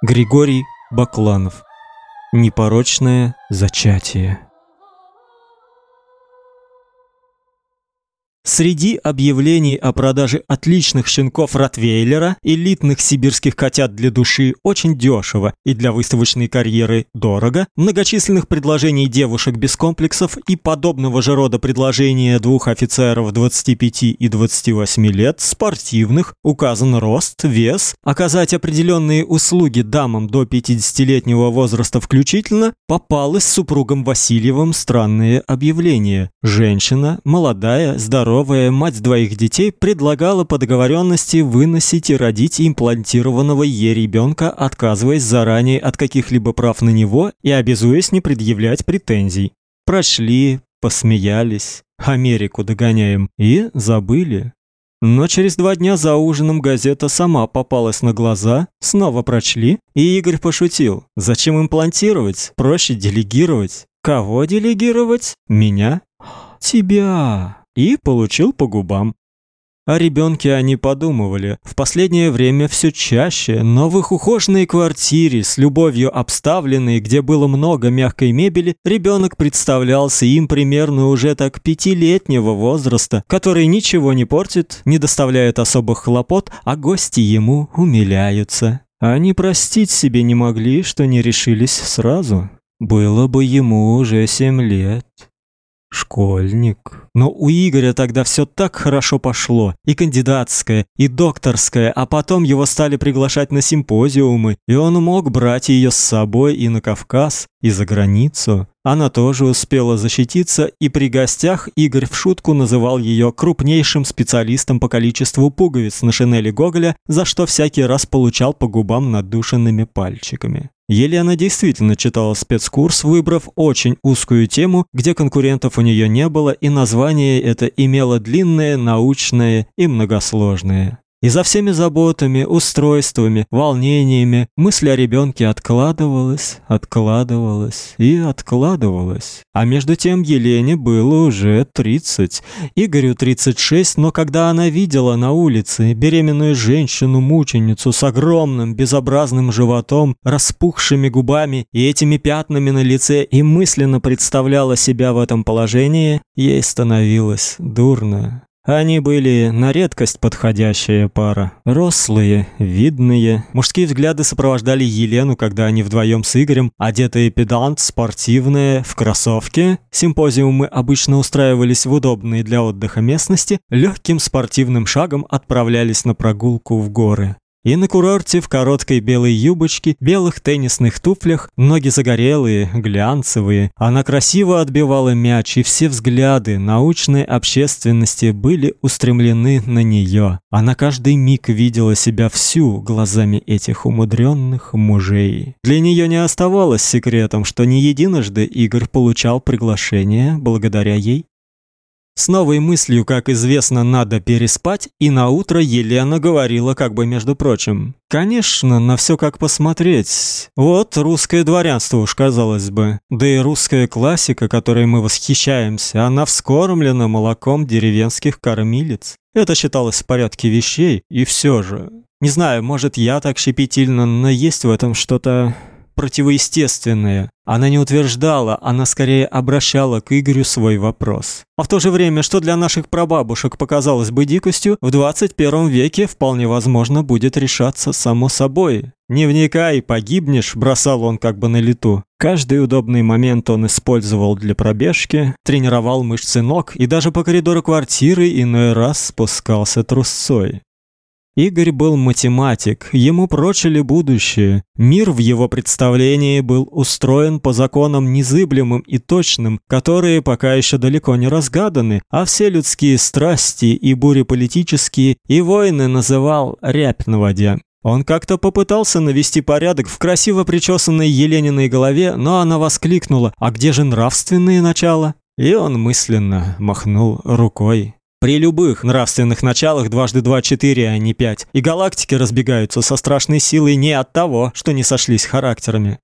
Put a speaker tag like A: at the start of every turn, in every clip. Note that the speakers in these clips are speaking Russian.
A: Григорий Бакланов. Непорочное зачатие. Среди объявлений о продаже отличных щенков Ротвейлера, элитных сибирских котят для души очень дешево и для выставочной карьеры дорого, многочисленных предложений девушек без комплексов и подобного же рода предложения двух офицеров 25 и 28 лет, спортивных, указан рост, вес, оказать определенные услуги дамам до 50-летнего возраста включительно, попалось супругам Васильевым странное объявление. Женщина, молодая, здоровая, здоровая мать двоих детей предлагала по договоренности выносить и родить имплантированного ей ребенка, отказываясь заранее от каких-либо прав на него и обязуясь не предъявлять претензий. Прошли, посмеялись, Америку догоняем и забыли. Но через два дня за ужином газета сама попалась на глаза, снова прочли, и Игорь пошутил. Зачем имплантировать? Проще делегировать. Кого делегировать? Меня? Тебя и получил по губам. О ребенке они подумывали. В последнее время все чаще, но в их ухоженной квартире, с любовью обставленной, где было много мягкой мебели, ребенок представлялся им примерно уже так пятилетнего возраста, который ничего не портит, не доставляет особых хлопот, а гости ему умиляются. Они простить себе не могли, что не решились сразу. Было бы ему уже семь лет. Школьник. Но у Игоря тогда все так хорошо пошло, и кандидатское, и докторское, а потом его стали приглашать на симпозиумы, и он мог брать ее с собой и на Кавказ, и за границу. Она тоже успела защититься, и при гостях Игорь в шутку называл ее крупнейшим специалистом по количеству пуговиц на шинели Гоголя, за что всякий раз получал по губам надушенными пальчиками. Елена действительно читала спецкурс, выбрав очень узкую тему, где конкурентов у нее не было, и название это имело длинное, научное и многосложное. И за всеми заботами, устройствами, волнениями мысль о ребенке откладывалась, откладывалась и откладывалась. А между тем Елене было уже 30, Игорю 36, но когда она видела на улице беременную женщину-мученицу с огромным безобразным животом, распухшими губами и этими пятнами на лице и мысленно представляла себя в этом положении, ей становилось дурно. Они были на редкость подходящая пара. Рослые, видные. Мужские взгляды сопровождали Елену, когда они вдвоем с Игорем, одетые педант, спортивные, в кроссовке. Симпозиумы обычно устраивались в удобные для отдыха местности, легким спортивным шагом отправлялись на прогулку в горы. И на курорте в короткой белой юбочке, белых теннисных туфлях, ноги загорелые, глянцевые. Она красиво отбивала мяч, и все взгляды научной общественности были устремлены на нее. Она каждый миг видела себя всю глазами этих умудренных мужей. Для нее не оставалось секретом, что не единожды Игорь получал приглашение благодаря ей. С новой мыслью, как известно, надо переспать, и на утро Елена говорила как бы между прочим: "Конечно, на все как посмотреть. Вот русское дворянство уж казалось бы, да и русская классика, которой мы восхищаемся, она вскормлена молоком деревенских кормилиц. Это считалось в порядке вещей, и все же, не знаю, может, я так щепетильно, но есть в этом что-то противоестественное. Она не утверждала, она скорее обращала к Игорю свой вопрос. А в то же время, что для наших прабабушек показалось бы дикостью, в 21 веке вполне возможно будет решаться само собой. «Не вникай, погибнешь», – бросал он как бы на лету. Каждый удобный момент он использовал для пробежки, тренировал мышцы ног и даже по коридору квартиры иной раз спускался трусцой. Игорь был математик, ему прочили будущее. Мир в его представлении был устроен по законам незыблемым и точным, которые пока еще далеко не разгаданы, а все людские страсти и бури политические и войны называл рябь на воде. Он как-то попытался навести порядок в красиво причесанной Елениной голове, но она воскликнула: "А где же нравственные начала?" И он мысленно махнул рукой. При любых нравственных началах дважды два четыре, а не пять. И галактики разбегаются со страшной силой не от того, что не сошлись характерами.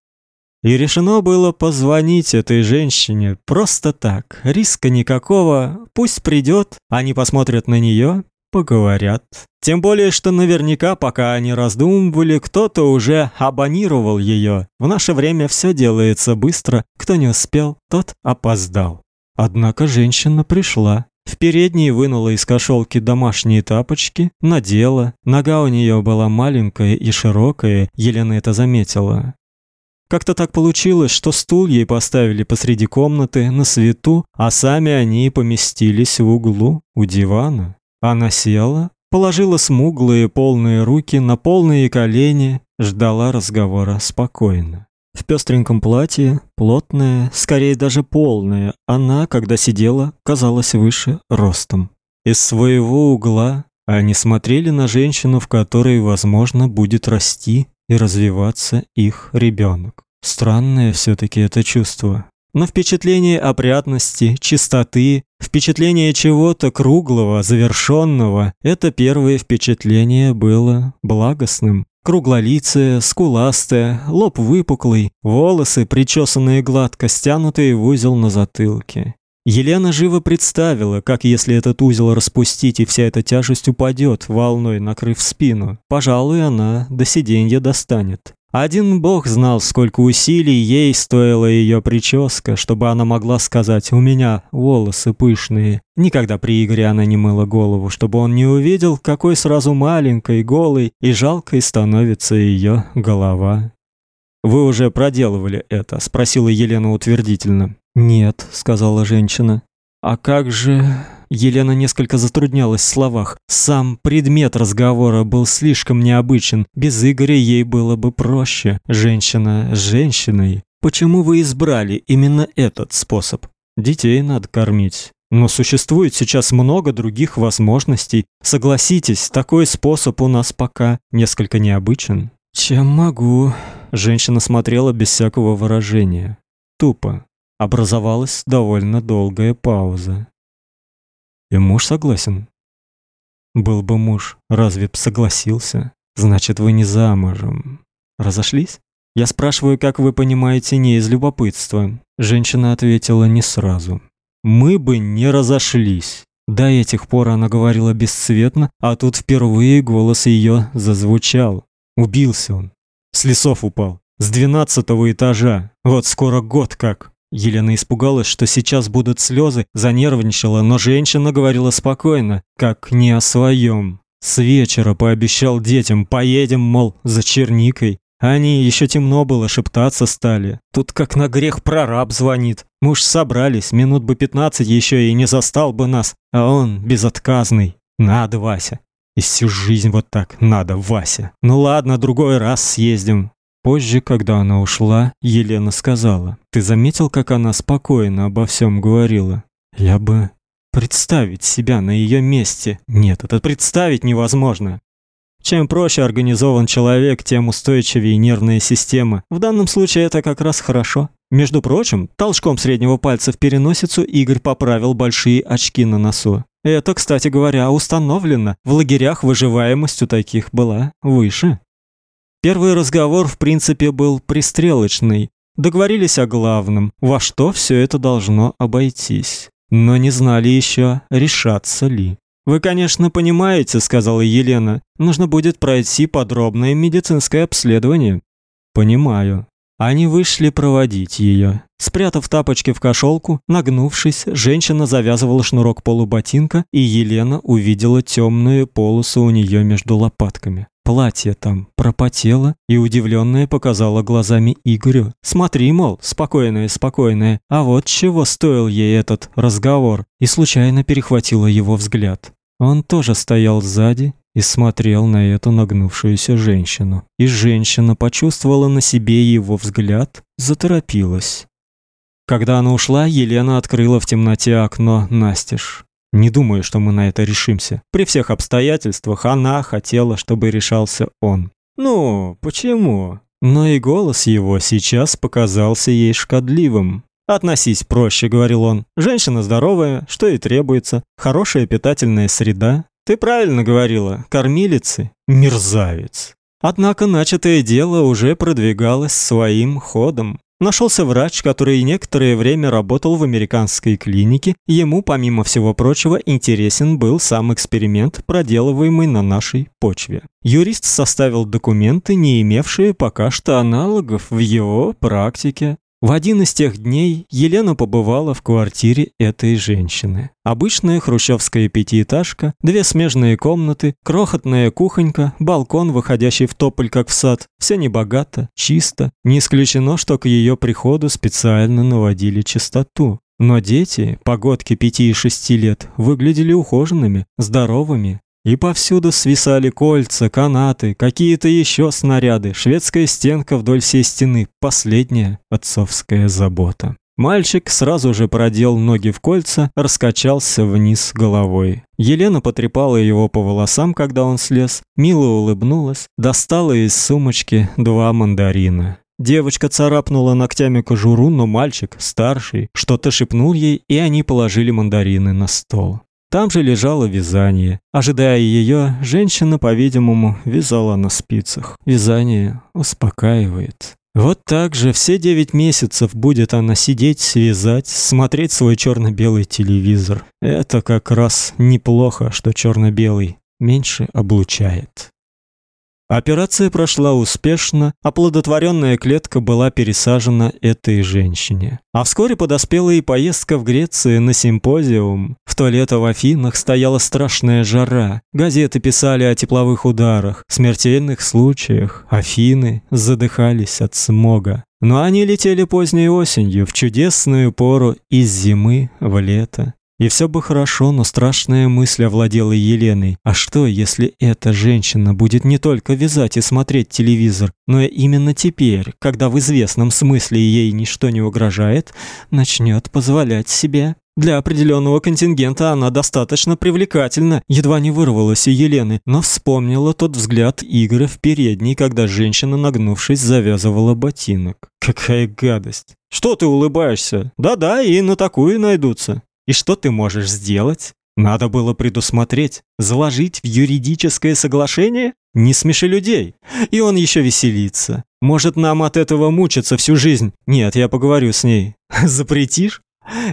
A: И решено было позвонить этой женщине просто так. Риска никакого. Пусть придет, они посмотрят на нее, поговорят. Тем более, что наверняка, пока они раздумывали, кто-то уже абонировал ее. В наше время все делается быстро, кто не успел, тот опоздал. Однако женщина пришла. В передней вынула из кошелки домашние тапочки, надела. Нога у нее была маленькая и широкая, Елена это заметила. Как-то так получилось, что стул ей поставили посреди комнаты на свету, а сами они поместились в углу у дивана. Она села, положила смуглые полные руки на полные колени, ждала разговора спокойно. В пестреньком платье, плотная, скорее даже полная, она, когда сидела, казалась выше ростом. Из своего угла они смотрели на женщину, в которой, возможно, будет расти и развиваться их ребенок. Странное все таки это чувство. Но впечатление опрятности, чистоты, впечатление чего-то круглого, завершенного, это первое впечатление было благостным. Круглолицая, скуластая, лоб выпуклый, волосы причесанные гладко, стянутые в узел на затылке. Елена живо представила, как если этот узел распустить и вся эта тяжесть упадет, волной накрыв спину. Пожалуй, она до сиденья достанет. Один бог знал, сколько усилий ей стоила ее прическа, чтобы она могла сказать «у меня волосы пышные». Никогда при Игоре она не мыла голову, чтобы он не увидел, какой сразу маленькой, голой и жалкой становится ее голова. «Вы уже проделывали это?» – спросила Елена утвердительно. «Нет», – сказала женщина. «А как же...» Елена несколько затруднялась в словах. Сам предмет разговора был слишком необычен. Без Игоря ей было бы проще. Женщина с женщиной. Почему вы избрали именно этот способ? Детей надо кормить. Но существует сейчас много других возможностей. Согласитесь, такой способ у нас пока несколько необычен. Чем могу? Женщина смотрела без всякого выражения. Тупо. Образовалась довольно долгая пауза. И муж согласен. Был бы муж, разве б согласился? Значит, вы не замужем. Разошлись? Я спрашиваю, как вы понимаете, не из любопытства. Женщина ответила не сразу. Мы бы не разошлись. До этих пор она говорила бесцветно, а тут впервые голос ее зазвучал. Убился он. С лесов упал. С двенадцатого этажа. Вот скоро год как. Елена испугалась, что сейчас будут слезы, занервничала, но женщина говорила спокойно, как не о своем. С вечера пообещал детям, поедем, мол, за черникой. Они еще темно было, шептаться стали. Тут как на грех прораб звонит. Мы уж собрались, минут бы пятнадцать еще и не застал бы нас. А он безотказный. Надо, Вася. И всю жизнь вот так надо, Вася. Ну ладно, другой раз съездим. Позже, когда она ушла, Елена сказала: "Ты заметил, как она спокойно обо всем говорила? Я бы представить себя на ее месте. Нет, это представить невозможно. Чем проще организован человек, тем устойчивее нервная система. В данном случае это как раз хорошо. Между прочим, толчком среднего пальца в переносицу Игорь поправил большие очки на носу. Это, кстати говоря, установлено. В лагерях выживаемость у таких была выше. Первый разговор, в принципе, был пристрелочный. Договорились о главном, во что все это должно обойтись. Но не знали еще, решаться ли. Вы, конечно, понимаете, сказала Елена. Нужно будет пройти подробное медицинское обследование. Понимаю. Они вышли проводить ее. Спрятав тапочки в кошелку, нагнувшись, женщина завязывала шнурок полуботинка, и Елена увидела темную полосу у нее между лопатками. Платье там пропотело и удивленная показала глазами Игорю. Смотри, мол, спокойная, спокойная. А вот чего стоил ей этот разговор, и случайно перехватила его взгляд. Он тоже стоял сзади и смотрел на эту нагнувшуюся женщину. И женщина почувствовала на себе его взгляд, заторопилась. Когда она ушла, Елена открыла в темноте окно настежь. Не думаю, что мы на это решимся. При всех обстоятельствах она хотела, чтобы решался он. Ну, почему? Но и голос его сейчас показался ей шкодливым. Относись проще, говорил он. Женщина здоровая, что и требуется. Хорошая питательная среда. Ты правильно говорила, кормилицы мерзавец. Однако начатое дело уже продвигалось своим ходом. Нашелся врач, который некоторое время работал в американской клинике. Ему, помимо всего прочего, интересен был сам эксперимент, проделываемый на нашей почве. Юрист составил документы, не имевшие пока что аналогов в его практике. В один из тех дней Елена побывала в квартире этой женщины. Обычная хрущевская пятиэтажка, две смежные комнаты, крохотная кухонька, балкон, выходящий в тополь как в сад. Все небогато, чисто. Не исключено, что к ее приходу специально наводили чистоту. Но дети, погодки пяти и шести лет, выглядели ухоженными, здоровыми, и повсюду свисали кольца, канаты, какие-то еще снаряды, шведская стенка вдоль всей стены, последняя отцовская забота. Мальчик сразу же продел ноги в кольца, раскачался вниз головой. Елена потрепала его по волосам, когда он слез, мило улыбнулась, достала из сумочки два мандарина. Девочка царапнула ногтями кожуру, но мальчик, старший, что-то шепнул ей, и они положили мандарины на стол. Там же лежало вязание. Ожидая ее, женщина, по-видимому, вязала на спицах. Вязание успокаивает. Вот так же все девять месяцев будет она сидеть, вязать, смотреть свой черно белый телевизор. Это как раз неплохо, что черно белый меньше облучает. Операция прошла успешно, оплодотворенная клетка была пересажена этой женщине. А вскоре подоспела и поездка в Грецию на симпозиум. В то лето в Афинах стояла страшная жара. Газеты писали о тепловых ударах, смертельных случаях. Афины задыхались от смога. Но они летели поздней осенью, в чудесную пору из зимы в лето. И все бы хорошо, но страшная мысль овладела Еленой. А что, если эта женщина будет не только вязать и смотреть телевизор, но и именно теперь, когда в известном смысле ей ничто не угрожает, начнет позволять себе для определенного контингента она достаточно привлекательна, едва не вырвалась у Елены, но вспомнила тот взгляд Игоря в передней, когда женщина, нагнувшись, завязывала ботинок. Какая гадость. Что ты улыбаешься? Да-да, и на такую найдутся. И что ты можешь сделать? Надо было предусмотреть, заложить в юридическое соглашение? Не смеши людей. И он еще веселится. Может, нам от этого мучиться всю жизнь? Нет, я поговорю с ней. Запретишь?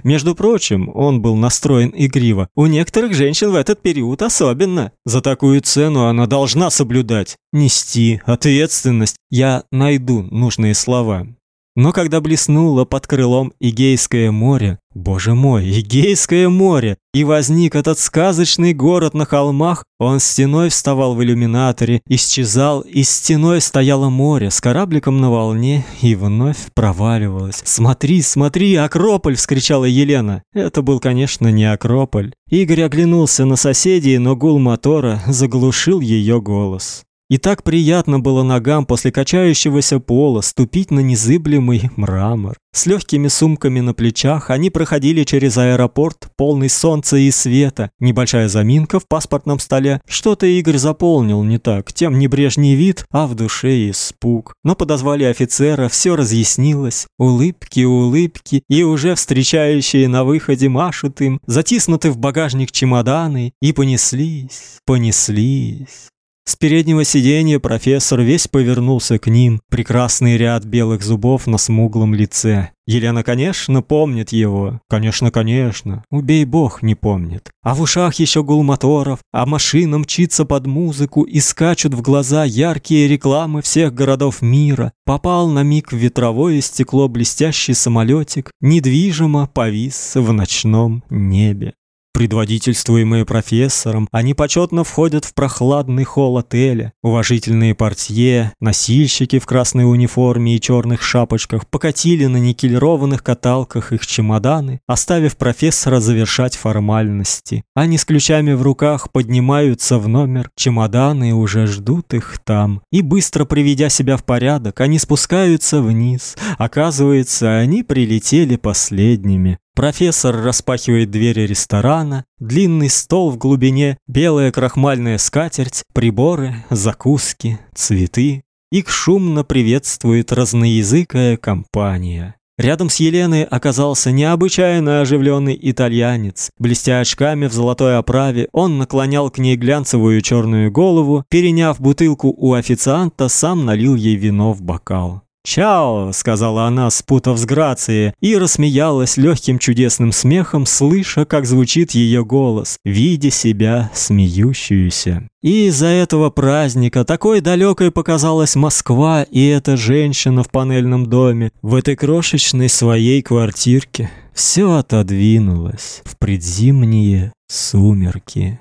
A: Между прочим, он был настроен игриво. У некоторых женщин в этот период особенно. За такую цену она должна соблюдать, нести ответственность. Я найду нужные слова. Но когда блеснуло под крылом Игейское море, боже мой, Игейское море, и возник этот сказочный город на холмах, он стеной вставал в иллюминаторе, исчезал, и стеной стояло море с корабликом на волне и вновь проваливалось. «Смотри, смотри, Акрополь!» – вскричала Елена. Это был, конечно, не Акрополь. Игорь оглянулся на соседей, но гул мотора заглушил ее голос. И так приятно было ногам после качающегося пола ступить на незыблемый мрамор. С легкими сумками на плечах они проходили через аэропорт, полный солнца и света. Небольшая заминка в паспортном столе. Что-то Игорь заполнил не так, тем небрежней вид, а в душе испуг. Но подозвали офицера, все разъяснилось. Улыбки, улыбки, и уже встречающие на выходе машут им, затиснуты в багажник чемоданы, и понеслись, понеслись. С переднего сиденья профессор весь повернулся к ним, прекрасный ряд белых зубов на смуглом лице. Елена, конечно, помнит его. Конечно, конечно. Убей бог, не помнит. А в ушах еще гул моторов, а машина мчится под музыку и скачут в глаза яркие рекламы всех городов мира. Попал на миг в ветровое стекло блестящий самолетик, недвижимо повис в ночном небе. Предводительствуемые профессором, они почетно входят в прохладный холл отеля. Уважительные портье, носильщики в красной униформе и черных шапочках покатили на никелированных каталках их чемоданы, оставив профессора завершать формальности. Они с ключами в руках поднимаются в номер, чемоданы уже ждут их там. И быстро приведя себя в порядок, они спускаются вниз. Оказывается, они прилетели последними. Профессор распахивает двери ресторана, длинный стол в глубине, белая крахмальная скатерть, приборы, закуски, цветы. Их шумно приветствует разноязыкая компания. Рядом с Еленой оказался необычайно оживленный итальянец. Блестя очками в золотой оправе, он наклонял к ней глянцевую черную голову, переняв бутылку у официанта, сам налил ей вино в бокал. «Чао!» – сказала она, спутав с грацией, и рассмеялась легким чудесным смехом, слыша, как звучит ее голос, видя себя смеющуюся. И из-за этого праздника такой далекой показалась Москва и эта женщина в панельном доме, в этой крошечной своей квартирке. Все отодвинулось в предзимние сумерки.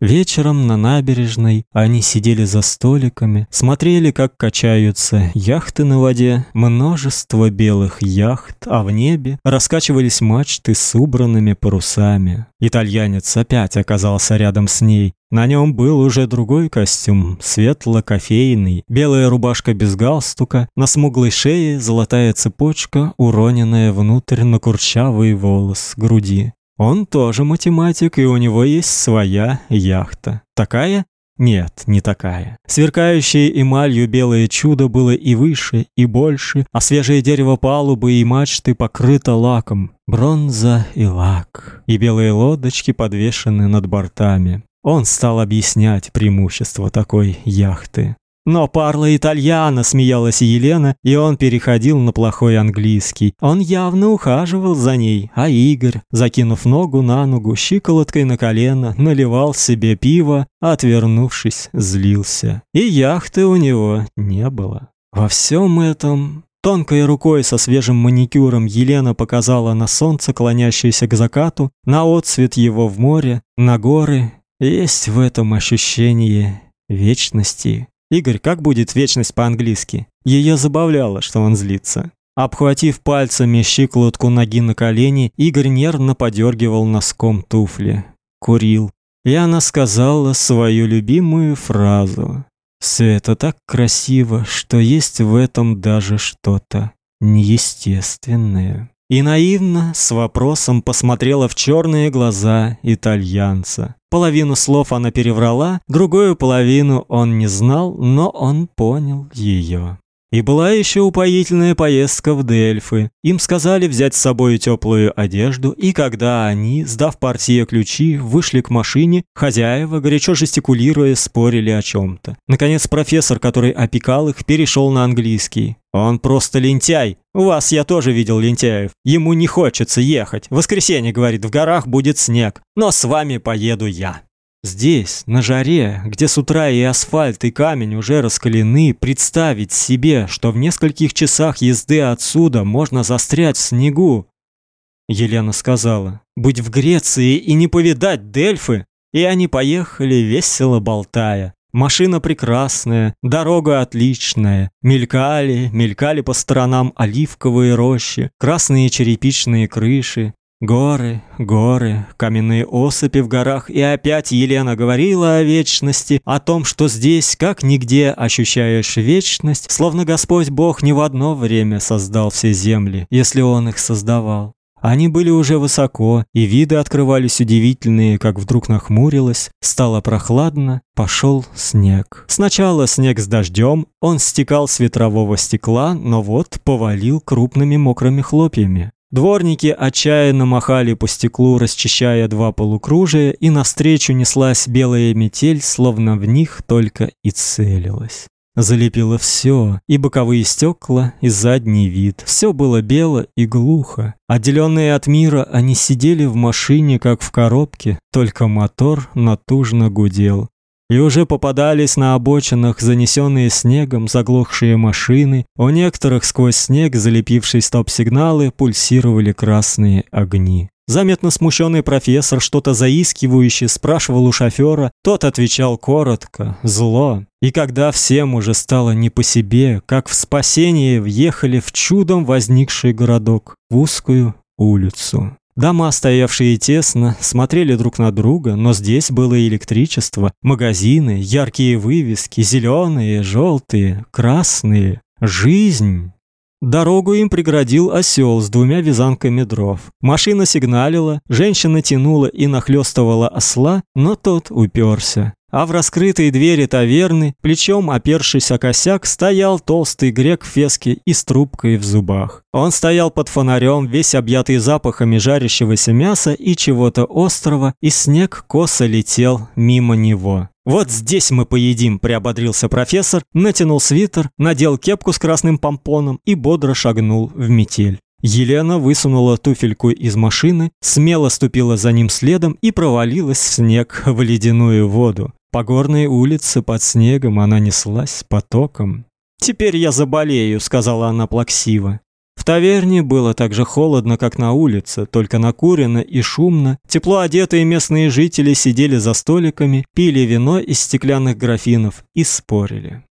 A: Вечером на набережной они сидели за столиками, смотрели, как качаются яхты на воде, множество белых яхт, а в небе раскачивались мачты с убранными парусами. Итальянец опять оказался рядом с ней. На нем был уже другой костюм, светло-кофейный, белая рубашка без галстука, на смуглой шее золотая цепочка, уроненная внутрь на курчавый волос груди. Он тоже математик, и у него есть своя яхта. Такая? Нет, не такая. Сверкающее эмалью белое чудо было и выше, и больше, а свежее дерево палубы и мачты покрыто лаком. Бронза и лак. И белые лодочки подвешены над бортами. Он стал объяснять преимущество такой яхты. Но парла итальяно, смеялась Елена, и он переходил на плохой английский. Он явно ухаживал за ней, а Игорь, закинув ногу на ногу, щиколоткой на колено, наливал себе пиво, отвернувшись, злился. И яхты у него не было. Во всем этом Тонкой рукой со свежим маникюром Елена показала на солнце, клонящееся к закату, на отсвет его в море, на горы. Есть в этом ощущение вечности. Игорь, как будет вечность по-английски? Ее забавляло, что он злится. Обхватив пальцами щиколотку ноги на колени, Игорь нервно подергивал носком туфли. Курил. И она сказала свою любимую фразу. «Все это так красиво, что есть в этом даже что-то неестественное». И наивно, с вопросом посмотрела в черные глаза итальянца. Половину слов она переврала, другую половину он не знал, но он понял ее. И была еще упоительная поездка в Дельфы. Им сказали взять с собой теплую одежду, и когда они, сдав партии ключи, вышли к машине, хозяева, горячо жестикулируя, спорили о чем то Наконец профессор, который опекал их, перешел на английский. Он просто лентяй. У вас я тоже видел лентяев. Ему не хочется ехать. В воскресенье, говорит, в горах будет снег. Но с вами поеду я. Здесь, на жаре, где с утра и асфальт, и камень уже раскалены, представить себе, что в нескольких часах езды отсюда можно застрять в снегу. Елена сказала: "Быть в Греции и не повидать Дельфы". И они поехали весело болтая. Машина прекрасная, дорога отличная. Мелькали, мелькали по сторонам оливковые рощи, красные черепичные крыши, Горы, горы, каменные осыпи в горах, и опять Елена говорила о вечности, о том, что здесь, как нигде, ощущаешь вечность, словно Господь Бог не в одно время создал все земли, если Он их создавал. Они были уже высоко, и виды открывались удивительные, как вдруг нахмурилось, стало прохладно, пошел снег. Сначала снег с дождем, он стекал с ветрового стекла, но вот повалил крупными мокрыми хлопьями. Дворники отчаянно махали по стеклу, расчищая два полукружия, и навстречу неслась белая метель, словно в них только и целилась. Залепило все, и боковые стекла, и задний вид. Все было бело и глухо. Отделенные от мира, они сидели в машине, как в коробке, только мотор натужно гудел. И уже попадались на обочинах занесенные снегом заглохшие машины, у некоторых сквозь снег, залепивший стоп-сигналы, пульсировали красные огни. Заметно смущенный профессор что-то заискивающе спрашивал у шофера, тот отвечал коротко, зло. И когда всем уже стало не по себе, как в спасение въехали в чудом возникший городок, в узкую улицу. Дома, стоявшие тесно, смотрели друг на друга, но здесь было электричество, магазины, яркие вывески, зеленые, желтые, красные. Жизнь. Дорогу им преградил осел с двумя вязанками дров. Машина сигналила, женщина тянула и нахлестывала осла, но тот уперся. А в раскрытой двери таверны, плечом опершись о косяк, стоял толстый грек в феске и с трубкой в зубах. Он стоял под фонарем, весь объятый запахами жарящегося мяса и чего-то острого, и снег косо летел мимо него. «Вот здесь мы поедим», – приободрился профессор, натянул свитер, надел кепку с красным помпоном и бодро шагнул в метель. Елена высунула туфельку из машины, смело ступила за ним следом и провалилась в снег в ледяную воду. По горной улице под снегом она неслась потоком. «Теперь я заболею», — сказала она плаксиво. В таверне было так же холодно, как на улице, только накурено и шумно. Тепло одетые местные жители сидели за столиками, пили вино из стеклянных графинов и спорили.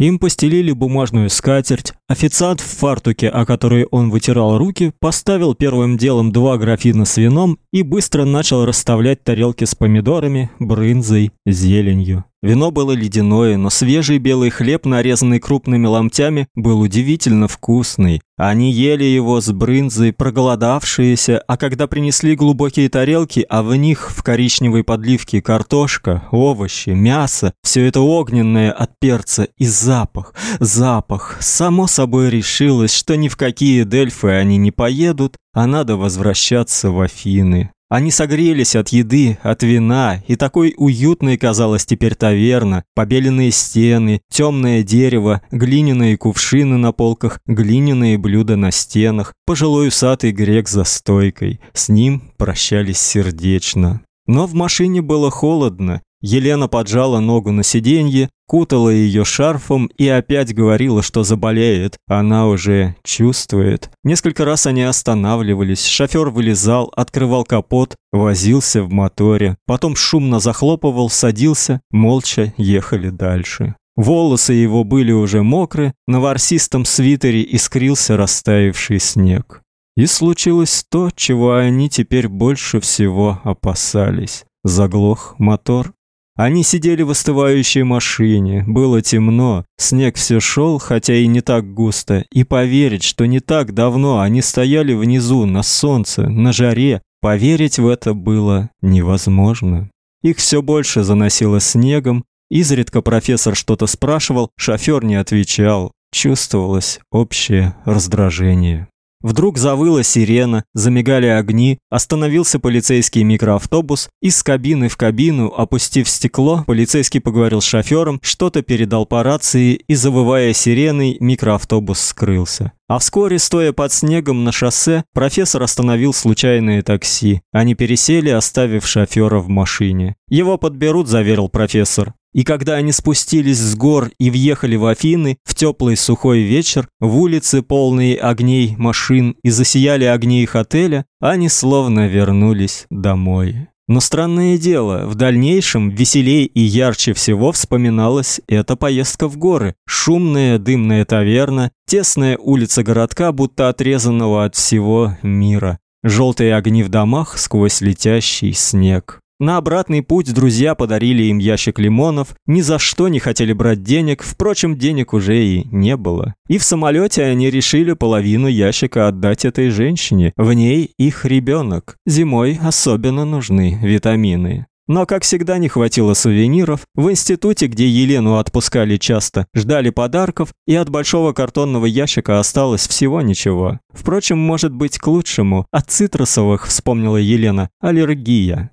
A: Им постелили бумажную скатерть. Официант в фартуке, о который он вытирал руки, поставил первым делом два графина с вином и быстро начал расставлять тарелки с помидорами, брынзой, зеленью. Вино было ледяное, но свежий белый хлеб, нарезанный крупными ломтями, был удивительно вкусный. Они ели его с брынзой, проголодавшиеся, а когда принесли глубокие тарелки, а в них в коричневой подливке картошка, овощи, мясо, все это огненное от перца и запах, запах. Само собой решилось, что ни в какие Дельфы они не поедут, а надо возвращаться в Афины. Они согрелись от еды, от вина, и такой уютной казалась теперь таверна. Побеленные стены, темное дерево, глиняные кувшины на полках, глиняные блюда на стенах, пожилой усатый грек за стойкой. С ним прощались сердечно. Но в машине было холодно, Елена поджала ногу на сиденье, кутала ее шарфом и опять говорила, что заболеет. Она уже чувствует. Несколько раз они останавливались. Шофер вылезал, открывал капот, возился в моторе, потом шумно захлопывал, садился, молча ехали дальше. Волосы его были уже мокры, на ворсистом свитере искрился растаявший снег. И случилось то, чего они теперь больше всего опасались. Заглох мотор. Они сидели в остывающей машине, было темно, снег все шел, хотя и не так густо, и поверить, что не так давно они стояли внизу, на солнце, на жаре, поверить в это было невозможно. Их все больше заносило снегом, изредка профессор что-то спрашивал, шофер не отвечал, чувствовалось общее раздражение. Вдруг завыла сирена, замигали огни, остановился полицейский микроавтобус, из кабины в кабину, опустив стекло, полицейский поговорил с шофером, что-то передал по рации, и завывая сиреной, микроавтобус скрылся. А вскоре, стоя под снегом на шоссе, профессор остановил случайное такси. Они пересели, оставив шофера в машине. Его подберут, заверил профессор. И когда они спустились с гор и въехали в Афины в теплый сухой вечер, в улице полные огней машин и засияли огни их отеля, они словно вернулись домой. Но странное дело, в дальнейшем веселей и ярче всего вспоминалась эта поездка в горы. Шумная дымная таверна, тесная улица городка, будто отрезанного от всего мира. Желтые огни в домах сквозь летящий снег. На обратный путь друзья подарили им ящик лимонов, ни за что не хотели брать денег, впрочем, денег уже и не было. И в самолете они решили половину ящика отдать этой женщине, в ней их ребенок. Зимой особенно нужны витамины. Но, как всегда, не хватило сувениров. В институте, где Елену отпускали часто, ждали подарков, и от большого картонного ящика осталось всего ничего. Впрочем, может быть, к лучшему. От цитрусовых, вспомнила Елена, аллергия.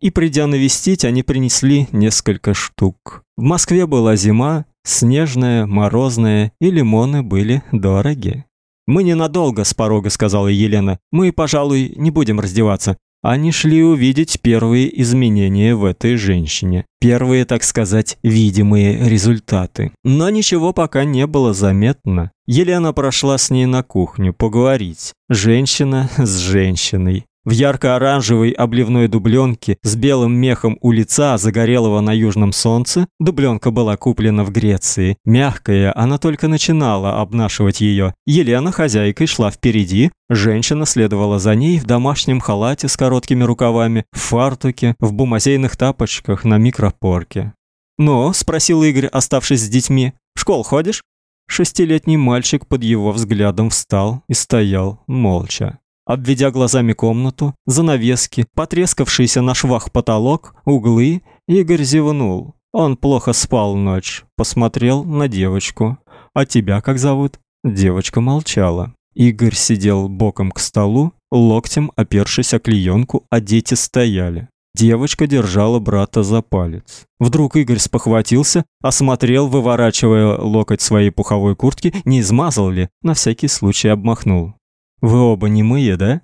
A: И придя навестить, они принесли несколько штук. В Москве была зима, снежная, морозная, и лимоны были дороги. Мы ненадолго, с порога сказала Елена. Мы, пожалуй, не будем раздеваться. Они шли увидеть первые изменения в этой женщине. Первые, так сказать, видимые результаты. Но ничего пока не было заметно. Елена прошла с ней на кухню поговорить. Женщина с женщиной. В ярко-оранжевой обливной дубленке с белым мехом у лица, загорелого на южном солнце, дубленка была куплена в Греции. Мягкая, она только начинала обнашивать ее. Елена хозяйкой шла впереди, женщина следовала за ней в домашнем халате с короткими рукавами, в фартуке, в бумазейных тапочках на микропорке. «Ну?» – спросил Игорь, оставшись с детьми. «В школу ходишь?» Шестилетний мальчик под его взглядом встал и стоял молча. Обведя глазами комнату, занавески, потрескавшийся на швах потолок, углы, Игорь зевнул. Он плохо спал ночь, посмотрел на девочку. А тебя как зовут? Девочка молчала. Игорь сидел боком к столу, локтем опершись о клеенку, а дети стояли. Девочка держала брата за палец. Вдруг Игорь спохватился, осмотрел, выворачивая локоть своей пуховой куртки, не измазал ли, на всякий случай обмахнул. Вы оба не мые, да?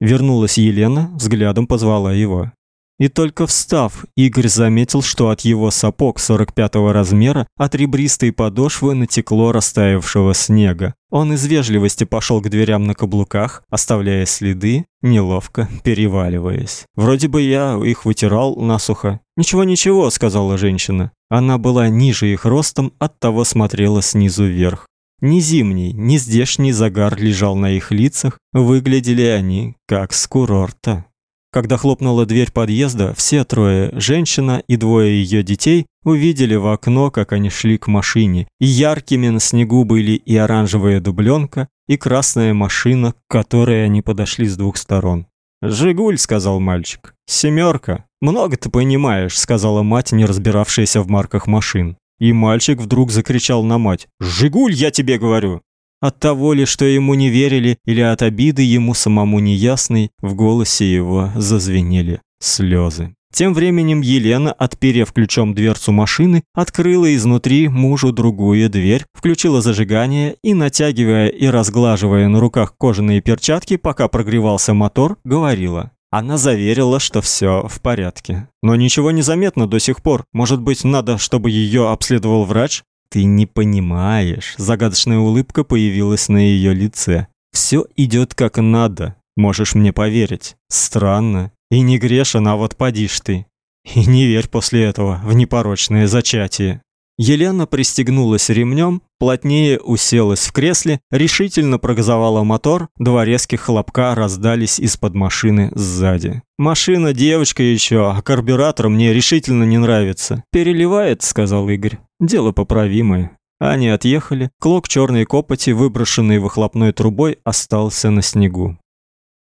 A: Вернулась Елена, взглядом позвала его. И только встав, Игорь заметил, что от его сапог 45-го размера от ребристой подошвы натекло растаявшего снега. Он из вежливости пошел к дверям на каблуках, оставляя следы, неловко переваливаясь. Вроде бы я их вытирал насухо. Ничего-ничего, сказала женщина. Она была ниже их ростом, оттого смотрела снизу вверх. Ни зимний, ни здешний загар лежал на их лицах, выглядели они как с курорта. Когда хлопнула дверь подъезда, все трое, женщина и двое ее детей, увидели в окно, как они шли к машине. И яркими на снегу были и оранжевая дубленка, и красная машина, к которой они подошли с двух сторон. «Жигуль», — сказал мальчик. «Семерка». «Много ты понимаешь», — сказала мать, не разбиравшаяся в марках машин. И мальчик вдруг закричал на мать. «Жигуль, я тебе говорю!» От того ли, что ему не верили, или от обиды ему самому неясной, в голосе его зазвенели слезы. Тем временем Елена, отперев ключом дверцу машины, открыла изнутри мужу другую дверь, включила зажигание и, натягивая и разглаживая на руках кожаные перчатки, пока прогревался мотор, говорила. Она заверила, что все в порядке. Но ничего не заметно до сих пор. Может быть, надо, чтобы ее обследовал врач? Ты не понимаешь. Загадочная улыбка появилась на ее лице. Все идет как надо. Можешь мне поверить. Странно. И не грешен, а вот подишь ты. И не верь после этого в непорочное зачатие. Елена пристегнулась ремнем, плотнее уселась в кресле, решительно прогазовала мотор, два резких хлопка раздались из-под машины сзади. «Машина девочка еще, а карбюратор мне решительно не нравится». «Переливает», — сказал Игорь. «Дело поправимое». Они отъехали, клок черной копоти, выброшенный выхлопной трубой, остался на снегу.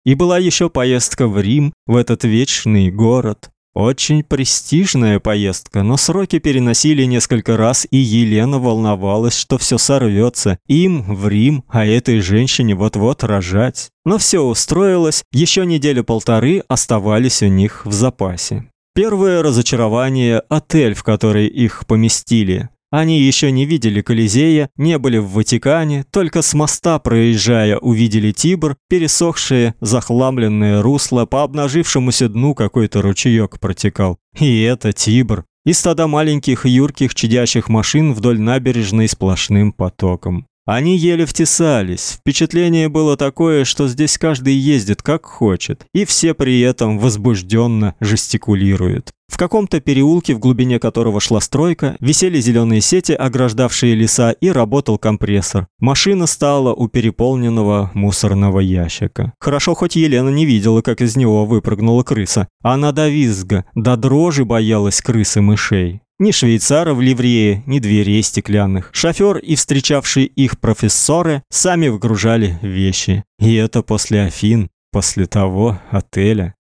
A: И была еще поездка в Рим, в этот вечный город. Очень престижная поездка, но сроки переносили несколько раз, и Елена волновалась, что все сорвется. Им в Рим, а этой женщине вот-вот рожать. Но все устроилось, еще неделю полторы оставались у них в запасе. Первое разочарование – отель, в который их поместили. Они еще не видели Колизея, не были в Ватикане, только с моста проезжая увидели Тибр, пересохшее, захламленное русло, по обнажившемуся дну какой-то ручеек протекал. И это Тибр. И стада маленьких юрких чадящих машин вдоль набережной сплошным потоком. Они еле втесались. Впечатление было такое, что здесь каждый ездит как хочет, и все при этом возбужденно жестикулируют. В каком-то переулке, в глубине которого шла стройка, висели зеленые сети, ограждавшие леса, и работал компрессор. Машина стала у переполненного мусорного ящика. Хорошо, хоть Елена не видела, как из него выпрыгнула крыса. Она до визга, до дрожи боялась крысы мышей. Ни швейцара в ливрее, ни дверей стеклянных. Шофер и встречавшие их профессоры сами выгружали вещи. И это после Афин, после того отеля.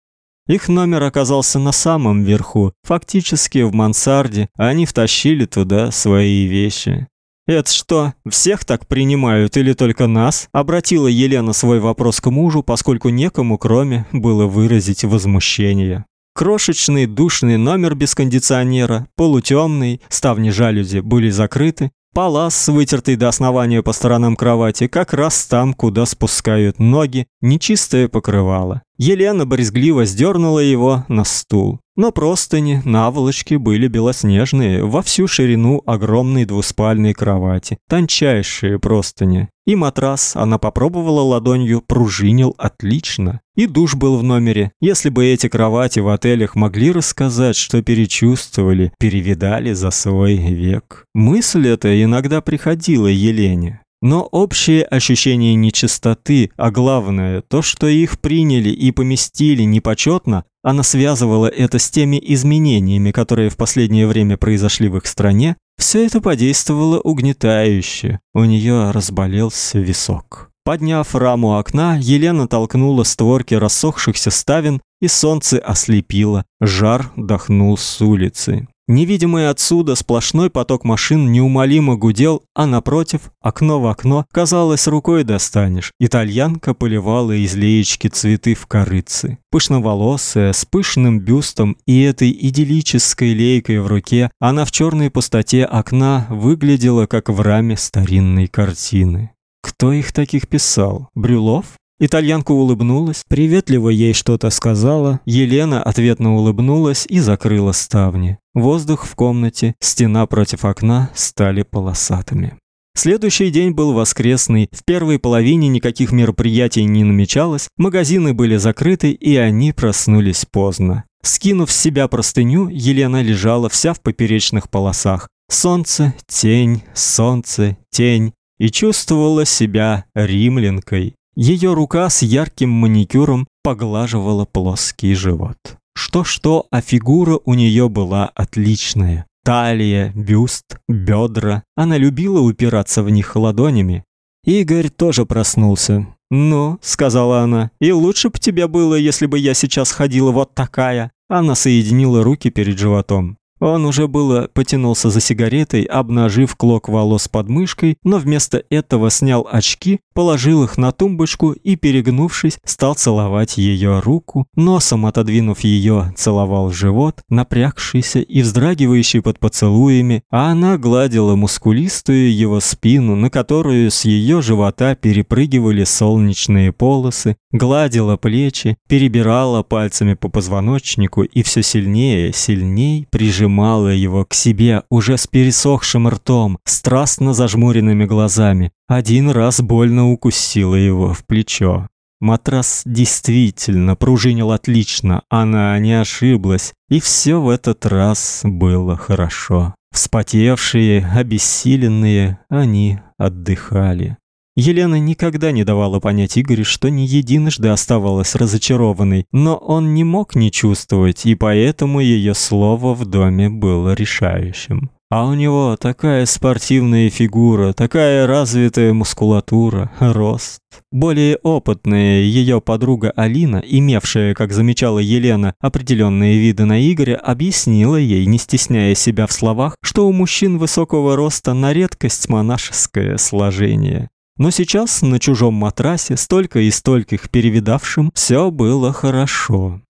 A: Их номер оказался на самом верху, фактически в мансарде, а они втащили туда свои вещи. «Это что, всех так принимают или только нас?» Обратила Елена свой вопрос к мужу, поскольку некому, кроме, было выразить возмущение. Крошечный душный номер без кондиционера, полутемный, ставни жалюзи были закрыты, Палас, вытертый до основания по сторонам кровати, как раз там, куда спускают ноги, нечистое покрывало. Елена брезгливо сдернула его на стул. Но простыни, наволочки были белоснежные, во всю ширину огромной двуспальной кровати, тончайшие простыни. И матрас она попробовала ладонью, пружинил отлично. И душ был в номере. Если бы эти кровати в отелях могли рассказать, что перечувствовали, перевидали за свой век. Мысль эта иногда приходила Елене. Но общее ощущение нечистоты, а главное, то, что их приняли и поместили непочетно, она связывала это с теми изменениями, которые в последнее время произошли в их стране, все это подействовало угнетающе. У нее разболелся висок. Подняв раму окна, Елена толкнула створки рассохшихся ставен и солнце ослепило, жар дохнул с улицы. Невидимый отсюда сплошной поток машин неумолимо гудел, а напротив, окно в окно, казалось, рукой достанешь. Итальянка поливала из леечки цветы в корыце. Пышноволосая, с пышным бюстом и этой идиллической лейкой в руке, она в черной пустоте окна выглядела как в раме старинной картины. Кто их таких писал? Брюлов? Итальянка улыбнулась, приветливо ей что-то сказала. Елена ответно улыбнулась и закрыла ставни. Воздух в комнате, стена против окна стали полосатыми. Следующий день был воскресный. В первой половине никаких мероприятий не намечалось, магазины были закрыты, и они проснулись поздно. Скинув с себя простыню, Елена лежала вся в поперечных полосах. Солнце, тень, солнце, тень и чувствовала себя римлянкой. Ее рука с ярким маникюром поглаживала плоский живот. Что-что, а фигура у нее была отличная. Талия, бюст, бедра. Она любила упираться в них ладонями. Игорь тоже проснулся. «Ну», — сказала она, — «и лучше бы тебе было, если бы я сейчас ходила вот такая». Она соединила руки перед животом. Он уже было потянулся за сигаретой, обнажив клок волос под мышкой, но вместо этого снял очки, положил их на тумбочку и, перегнувшись, стал целовать ее руку, носом отодвинув ее, целовал живот, напрягшийся и вздрагивающий под поцелуями, а она гладила мускулистую его спину, на которую с ее живота перепрыгивали солнечные полосы, гладила плечи, перебирала пальцами по позвоночнику и все сильнее, сильнее прижимала прижимала его к себе уже с пересохшим ртом, страстно зажмуренными глазами. Один раз больно укусила его в плечо. Матрас действительно пружинил отлично, она не ошиблась, и все в этот раз было хорошо. Вспотевшие, обессиленные, они отдыхали. Елена никогда не давала понять Игорю, что не единожды оставалась разочарованной, но он не мог не чувствовать, и поэтому ее слово в доме было решающим. А у него такая спортивная фигура, такая развитая мускулатура, рост. Более опытная ее подруга Алина, имевшая, как замечала Елена, определенные виды на Игоря, объяснила ей, не стесняя себя в словах, что у мужчин высокого роста на редкость монашеское сложение. Но сейчас на чужом матрасе, столько и стольких перевидавшим, все было хорошо.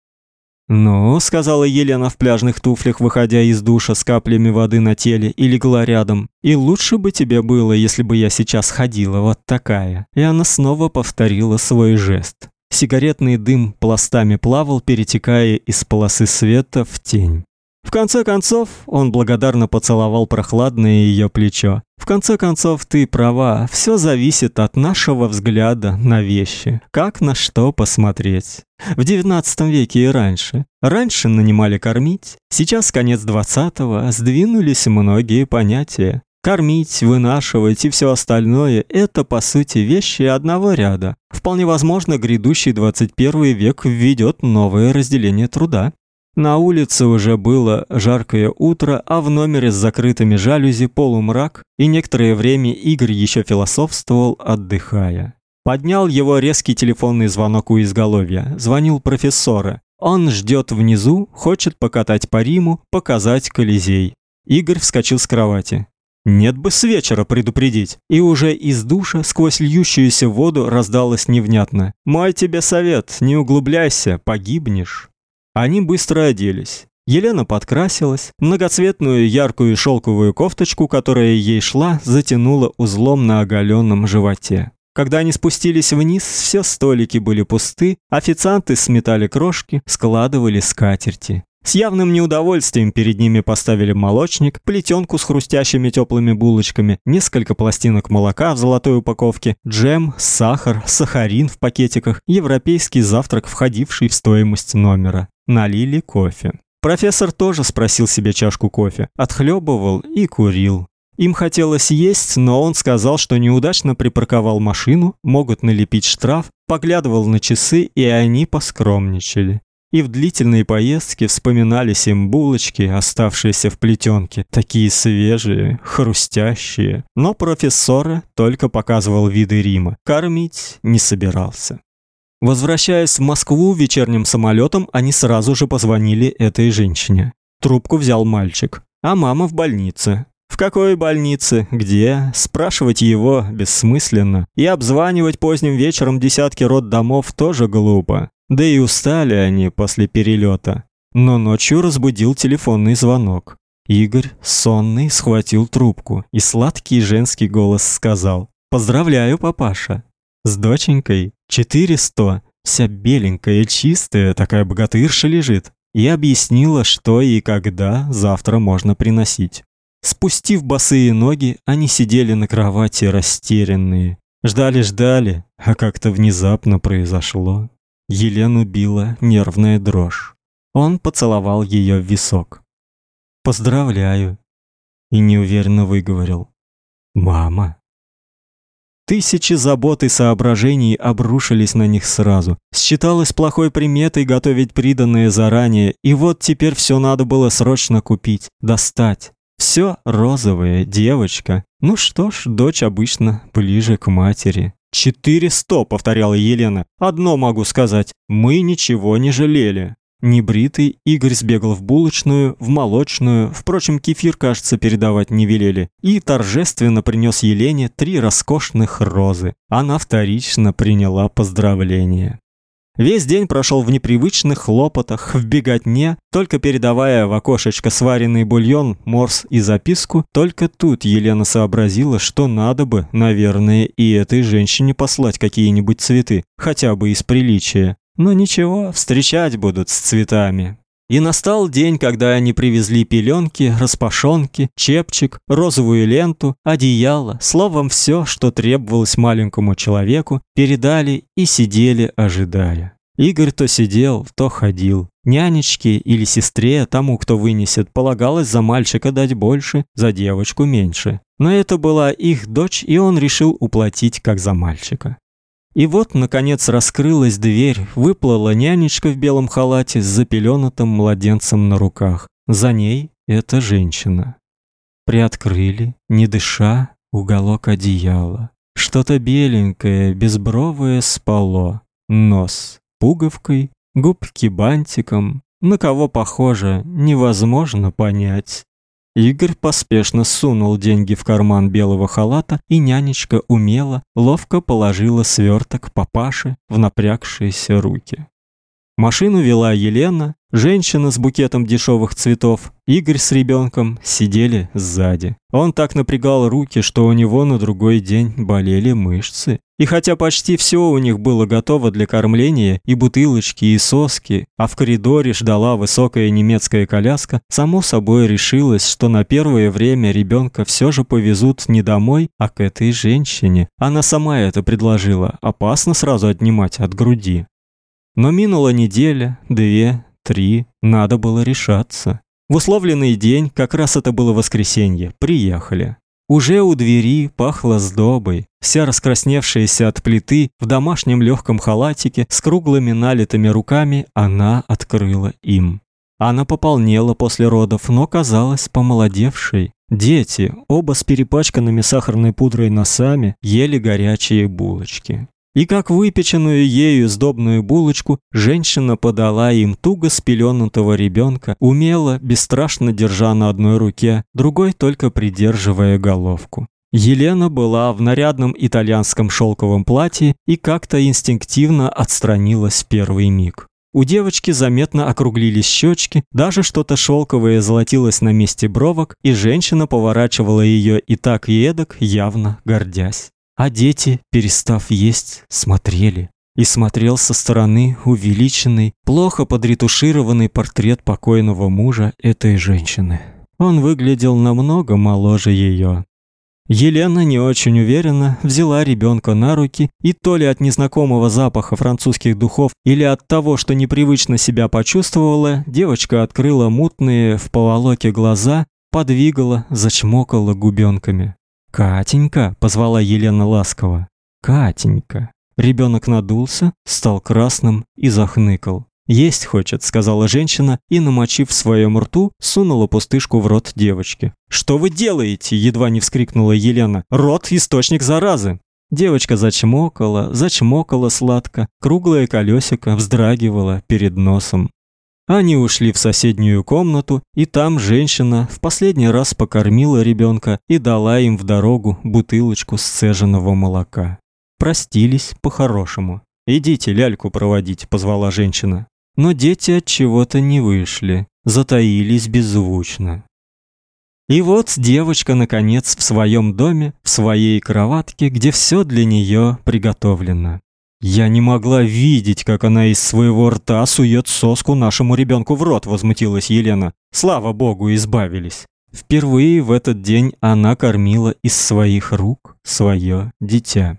A: «Ну», — сказала Елена в пляжных туфлях, выходя из душа с каплями воды на теле, и легла рядом. «И лучше бы тебе было, если бы я сейчас ходила вот такая». И она снова повторила свой жест. Сигаретный дым пластами плавал, перетекая из полосы света в тень. В конце концов, он благодарно поцеловал прохладное ее плечо. В конце концов, ты права, все зависит от нашего взгляда на вещи. Как на что посмотреть. В XIX веке и раньше. Раньше нанимали кормить, сейчас конец двадцатого, сдвинулись многие понятия. Кормить, вынашивать и все остальное – это, по сути, вещи одного ряда. Вполне возможно, грядущий 21 век введет новое разделение труда. На улице уже было жаркое утро, а в номере с закрытыми жалюзи полумрак, и некоторое время Игорь еще философствовал, отдыхая. Поднял его резкий телефонный звонок у изголовья. Звонил профессора. Он ждет внизу, хочет покатать по Риму, показать Колизей. Игорь вскочил с кровати. Нет бы с вечера предупредить. И уже из душа сквозь льющуюся воду раздалось невнятно: "Мой тебе совет: не углубляйся, погибнешь". Они быстро оделись. Елена подкрасилась, многоцветную яркую шелковую кофточку, которая ей шла, затянула узлом на оголенном животе. Когда они спустились вниз, все столики были пусты, официанты сметали крошки, складывали скатерти. С явным неудовольствием перед ними поставили молочник, плетенку с хрустящими теплыми булочками, несколько пластинок молока в золотой упаковке, джем, сахар, сахарин в пакетиках, европейский завтрак, входивший в стоимость номера. Налили кофе. Профессор тоже спросил себе чашку кофе, отхлебывал и курил. Им хотелось есть, но он сказал, что неудачно припарковал машину, могут налепить штраф, поглядывал на часы, и они поскромничали и в длительные поездки вспоминались им булочки, оставшиеся в плетенке, такие свежие, хрустящие. Но профессора только показывал виды Рима, кормить не собирался. Возвращаясь в Москву вечерним самолетом, они сразу же позвонили этой женщине. Трубку взял мальчик, а мама в больнице. В какой больнице? Где? Спрашивать его бессмысленно. И обзванивать поздним вечером десятки роддомов тоже глупо. Да и устали они после перелета. Но ночью разбудил телефонный звонок. Игорь, сонный, схватил трубку, и сладкий женский голос сказал: "Поздравляю, папаша, с доченькой четыреста, вся беленькая, чистая, такая богатырша лежит". И объяснила, что и когда завтра можно приносить. Спустив босые ноги, они сидели на кровати растерянные. Ждали-ждали, а как-то внезапно произошло. Елену била нервная дрожь. Он поцеловал ее в висок. «Поздравляю!» И неуверенно выговорил. «Мама!» Тысячи забот и соображений обрушились на них сразу. Считалось плохой приметой готовить приданное заранее, и вот теперь все надо было срочно купить, достать. Все розовое, девочка. Ну что ж, дочь обычно ближе к матери. «Четыреста», — повторяла Елена. «Одно могу сказать. Мы ничего не жалели». Небритый Игорь сбегал в булочную, в молочную, впрочем, кефир, кажется, передавать не велели, и торжественно принес Елене три роскошных розы. Она вторично приняла поздравления. Весь день прошел в непривычных хлопотах, в беготне, только передавая в окошечко сваренный бульон, морс и записку, только тут Елена сообразила, что надо бы, наверное, и этой женщине послать какие-нибудь цветы, хотя бы из приличия. Но ничего, встречать будут с цветами. И настал день, когда они привезли пеленки, распашонки, чепчик, розовую ленту, одеяло, словом, все, что требовалось маленькому человеку, передали и сидели, ожидая. Игорь то сидел, то ходил. Нянечке или сестре, тому, кто вынесет, полагалось за мальчика дать больше, за девочку меньше. Но это была их дочь, и он решил уплатить как за мальчика. И вот, наконец, раскрылась дверь, выплыла нянечка в белом халате с запеленутым младенцем на руках. За ней эта женщина. Приоткрыли, не дыша, уголок одеяла. Что-то беленькое, безбровое спало. Нос пуговкой, губки бантиком. На кого похоже, невозможно понять. Игорь поспешно сунул деньги в карман белого халата, и нянечка умело, ловко положила сверток папаше в напрягшиеся руки. Машину вела Елена, женщина с букетом дешевых цветов, Игорь с ребенком сидели сзади. Он так напрягал руки, что у него на другой день болели мышцы. И хотя почти все у них было готово для кормления, и бутылочки, и соски, а в коридоре ждала высокая немецкая коляска, само собой решилось, что на первое время ребенка все же повезут не домой, а к этой женщине. Она сама это предложила, опасно сразу отнимать от груди. Но минула неделя, две, три, надо было решаться. В условленный день, как раз это было воскресенье, приехали. Уже у двери пахло сдобой, вся раскрасневшаяся от плиты, в домашнем легком халатике, с круглыми налитыми руками, она открыла им. Она пополнела после родов, но казалась помолодевшей. Дети, оба с перепачканными сахарной пудрой носами, ели горячие булочки. И как выпеченную ею сдобную булочку женщина подала им туго спеленутого ребенка, умело, бесстрашно держа на одной руке, другой только придерживая головку. Елена была в нарядном итальянском шелковом платье и как-то инстинктивно отстранилась в первый миг. У девочки заметно округлились щечки, даже что-то шелковое золотилось на месте бровок, и женщина поворачивала ее и так и эдак, явно гордясь. А дети, перестав есть, смотрели. И смотрел со стороны увеличенный, плохо подретушированный портрет покойного мужа этой женщины. Он выглядел намного моложе ее. Елена не очень уверенно взяла ребенка на руки, и то ли от незнакомого запаха французских духов, или от того, что непривычно себя почувствовала, девочка открыла мутные в поволоке глаза, подвигала, зачмокала губенками. «Катенька!» – позвала Елена ласково. «Катенька!» Ребенок надулся, стал красным и захныкал. «Есть хочет», – сказала женщина и, намочив в своем рту, сунула пустышку в рот девочки. «Что вы делаете?» – едва не вскрикнула Елена. «Рот – источник заразы!» Девочка зачмокала, зачмокала сладко, круглое колесико вздрагивало перед носом. Они ушли в соседнюю комнату, и там женщина в последний раз покормила ребенка и дала им в дорогу бутылочку сцеженного молока. Простились по-хорошему. «Идите ляльку проводить», – позвала женщина. Но дети от чего-то не вышли, затаились беззвучно. И вот девочка наконец в своем доме, в своей кроватке, где все для нее приготовлено. Я не могла видеть, как она из своего рта сует соску нашему ребенку в рот, возмутилась Елена. Слава богу, избавились. Впервые в этот день она кормила из своих рук свое дитя.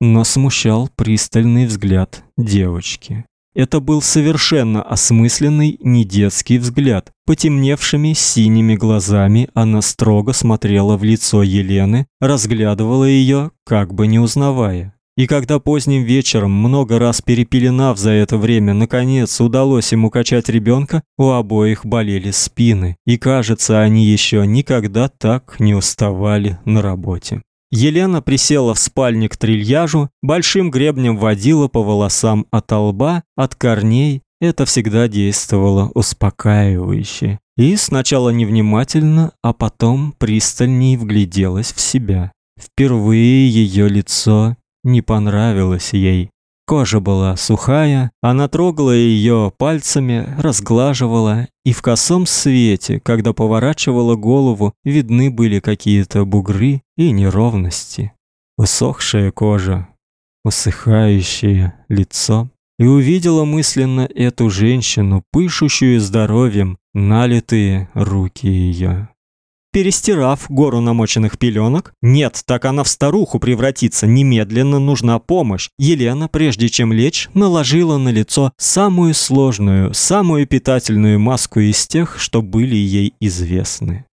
A: Но смущал пристальный взгляд девочки. Это был совершенно осмысленный, не детский взгляд. Потемневшими синими глазами она строго смотрела в лицо Елены, разглядывала ее, как бы не узнавая. И когда поздним вечером, много раз перепеленав за это время, наконец удалось ему качать ребенка, у обоих болели спины, и, кажется, они еще никогда так не уставали на работе. Елена присела в спальне к трильяжу, большим гребнем водила по волосам от лба, от корней. Это всегда действовало успокаивающе. И сначала невнимательно, а потом пристальней вгляделась в себя. Впервые ее лицо не понравилось ей. Кожа была сухая, она трогала ее пальцами, разглаживала, и в косом свете, когда поворачивала голову, видны были какие-то бугры и неровности. Усохшая кожа, усыхающее лицо. И увидела мысленно эту женщину, пышущую здоровьем, налитые руки ее. Перестирав гору намоченных пеленок, нет, так она в старуху превратится, немедленно нужна помощь. Елена, прежде чем лечь, наложила на лицо самую сложную, самую питательную маску из тех, что были ей известны.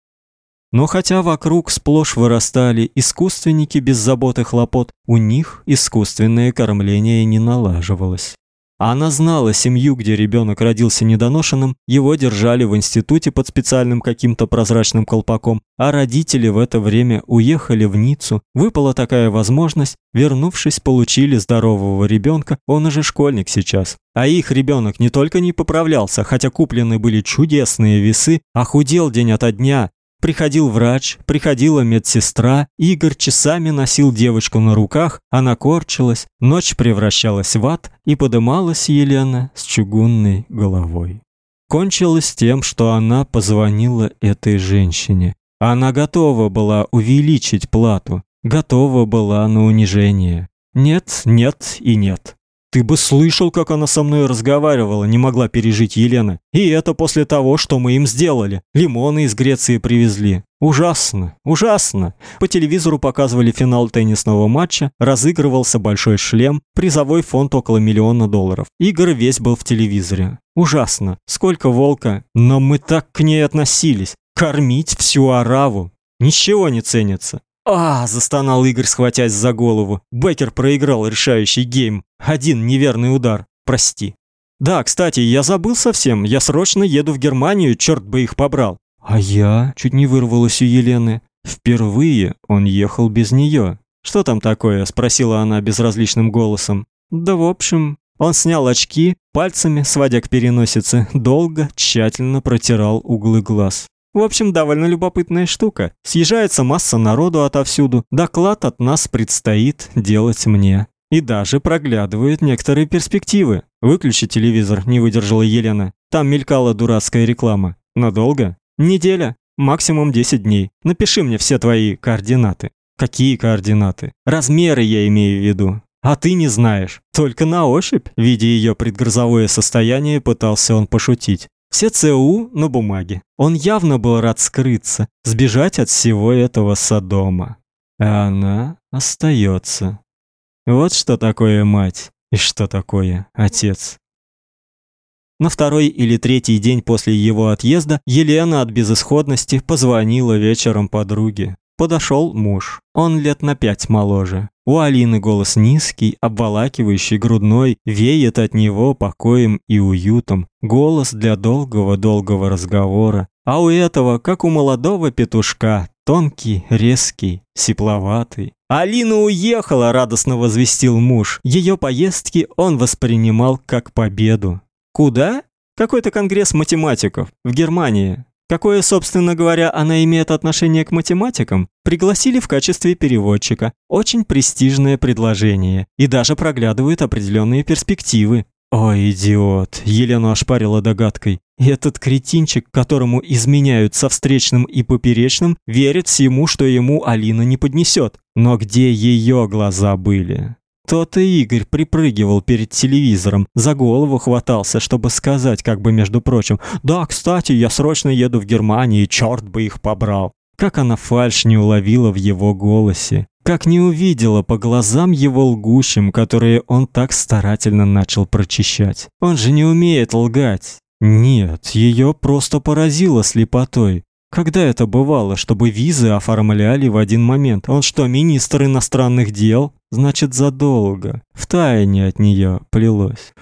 A: Но хотя вокруг сплошь вырастали искусственники без забот и хлопот, у них искусственное кормление не налаживалось. Она знала семью, где ребенок родился недоношенным, его держали в институте под специальным каким-то прозрачным колпаком, а родители в это время уехали в Ниццу. Выпала такая возможность, вернувшись, получили здорового ребенка, он уже школьник сейчас. А их ребенок не только не поправлялся, хотя куплены были чудесные весы, а худел день ото дня, Приходил врач, приходила медсестра, Игорь часами носил девочку на руках, она корчилась, ночь превращалась в ад, и подымалась Елена с чугунной головой. Кончилось тем, что она позвонила этой женщине. Она готова была увеличить плату, готова была на унижение. Нет, нет и нет. Ты бы слышал, как она со мной разговаривала, не могла пережить Елена. И это после того, что мы им сделали. Лимоны из Греции привезли. Ужасно, ужасно. По телевизору показывали финал теннисного матча, разыгрывался большой шлем, призовой фонд около миллиона долларов. Игорь весь был в телевизоре. Ужасно. Сколько волка, но мы так к ней относились. Кормить всю ораву. Ничего не ценится. «А!» – застонал Игорь, схватясь за голову. Беккер проиграл решающий гейм. Один неверный удар. Прости. Да, кстати, я забыл совсем. Я срочно еду в Германию, черт бы их побрал. А я чуть не вырвалась у Елены. Впервые он ехал без нее. Что там такое? спросила она безразличным голосом. Да, в общем, он снял очки, пальцами, сводя к переносице, долго, тщательно протирал углы глаз. В общем, довольно любопытная штука. Съезжается масса народу отовсюду. Доклад от нас предстоит делать мне. И даже проглядывают некоторые перспективы. Выключи телевизор, не выдержала Елена. Там мелькала дурацкая реклама. Надолго? Неделя, максимум 10 дней. Напиши мне все твои координаты. Какие координаты? Размеры я имею в виду. А ты не знаешь. Только на ощупь, видя ее предгрозовое состояние, пытался он пошутить. Все ЦУ на бумаге. Он явно был рад скрыться, сбежать от всего этого Содома. А она остается. Вот что такое мать и что такое отец. На второй или третий день после его отъезда Елена от безысходности позвонила вечером подруге. Подошел муж. Он лет на пять моложе. У Алины голос низкий, обволакивающий, грудной, веет от него покоем и уютом. Голос для долгого-долгого разговора. А у этого, как у молодого петушка, Тонкий, резкий, сипловатый. Алина уехала, радостно возвестил муж. Ее поездки он воспринимал как победу. Куда? Какой-то конгресс математиков в Германии. Какое, собственно говоря, она имеет отношение к математикам? Пригласили в качестве переводчика. Очень престижное предложение. И даже проглядывают определенные перспективы. Ой, идиот, Елену ошпарила догадкой. Этот кретинчик, которому изменяют со встречным и поперечным, верит всему, что ему Алина не поднесет. Но где ее глаза были? То-то Игорь припрыгивал перед телевизором, за голову хватался, чтобы сказать, как бы между прочим: "Да, кстати, я срочно еду в Германию, черт бы их побрал". Как она фальшь не уловила в его голосе, как не увидела по глазам его лгущим, которые он так старательно начал прочищать. Он же не умеет лгать. Нет, ее просто поразило слепотой. Когда это бывало, чтобы визы оформляли в один момент? Он что, министр иностранных дел? Значит, задолго. В тайне от нее плелось.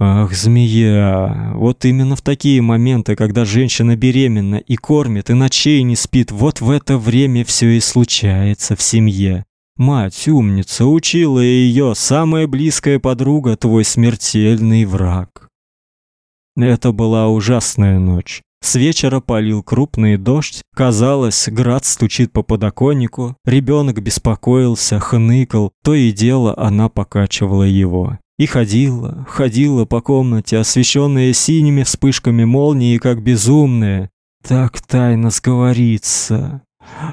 A: Ах, змея. Вот именно в такие моменты, когда женщина беременна и кормит, и ночей не спит, вот в это время все и случается в семье. Мать, умница, учила ее, самая близкая подруга, твой смертельный враг. Это была ужасная ночь. С вечера полил крупный дождь, казалось, град стучит по подоконнику. Ребенок беспокоился, хныкал, то и дело она покачивала его. И ходила, ходила по комнате, освещенная синими вспышками молнии, как безумная. Так тайно сговориться.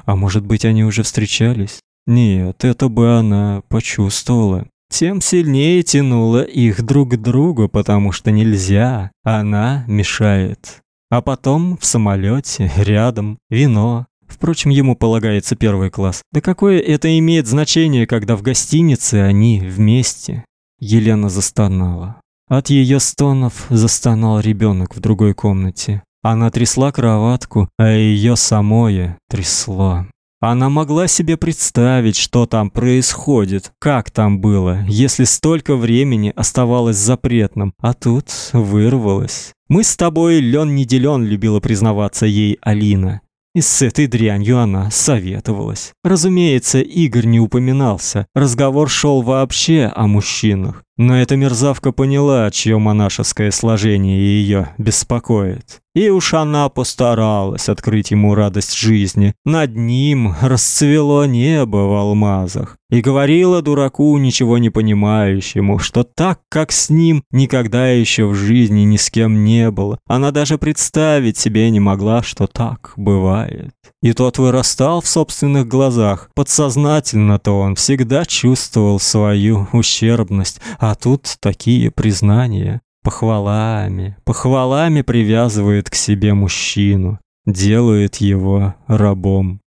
A: А может быть, они уже встречались? Нет, это бы она почувствовала. Тем сильнее тянуло их друг к другу, потому что нельзя. Она мешает. А потом в самолете, рядом, вино. Впрочем, ему полагается первый класс. Да какое это имеет значение, когда в гостинице они вместе? Елена застонала. От ее стонов застонал ребенок в другой комнате. Она трясла кроватку, а ее самое трясло. Она могла себе представить, что там происходит, как там было, если столько времени оставалось запретным, а тут вырвалось. Мы с тобой лен не делен, любила признаваться ей Алина. И с этой дрянью она советовалась. Разумеется, Игорь не упоминался. Разговор шел вообще о мужчинах. Но эта мерзавка поняла, чье монашеское сложение ее беспокоит. И уж она постаралась открыть ему радость жизни. Над ним расцвело небо в алмазах. И говорила дураку, ничего не понимающему, что так, как с ним, никогда еще в жизни ни с кем не было. Она даже представить себе не могла, что так бывает. И тот вырастал в собственных глазах. Подсознательно-то он всегда чувствовал свою ущербность, а тут такие признания похвалами, похвалами привязывает к себе мужчину, делает его рабом.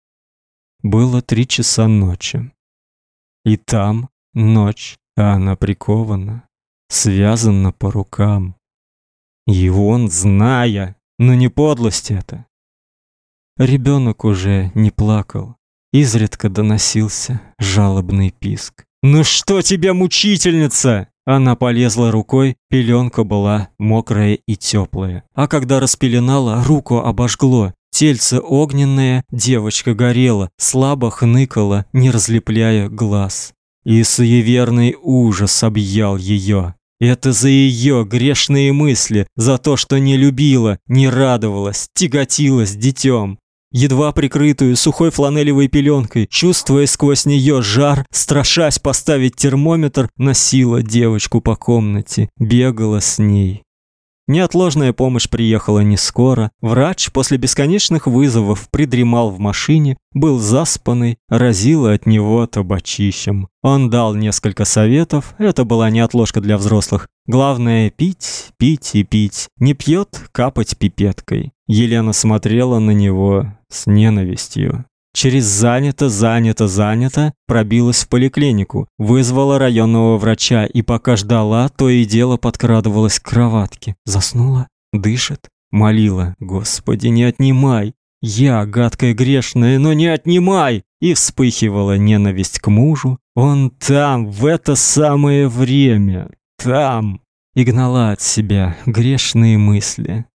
A: Было три часа ночи. И там ночь, а она прикована, связана по рукам. И он, зная, но не подлость это. Ребенок уже не плакал. Изредка доносился жалобный писк. «Ну что тебе, мучительница?» Она полезла рукой, пеленка была мокрая и теплая. А когда распеленала, руку обожгло. Тельце огненное, девочка горела, слабо хныкала, не разлепляя глаз. И суеверный ужас объял ее. Это за ее грешные мысли, за то, что не любила, не радовалась, тяготилась детем едва прикрытую сухой фланелевой пеленкой, чувствуя сквозь нее жар, страшась поставить термометр, носила девочку по комнате, бегала с ней. Неотложная помощь приехала не скоро. Врач после бесконечных вызовов придремал в машине, был заспанный, разило от него табачищем. Он дал несколько советов, это была не отложка для взрослых. Главное пить, пить и пить. Не пьет капать пипеткой. Елена смотрела на него с ненавистью. Через занято, занято, занято пробилась в поликлинику, вызвала районного врача и пока ждала, то и дело подкрадывалась к кроватке. Заснула, дышит, молила: "Господи, не отнимай. Я гадкая грешная, но не отнимай". И вспыхивала ненависть к мужу. Он там в это самое время, там и гнала от себя грешные мысли.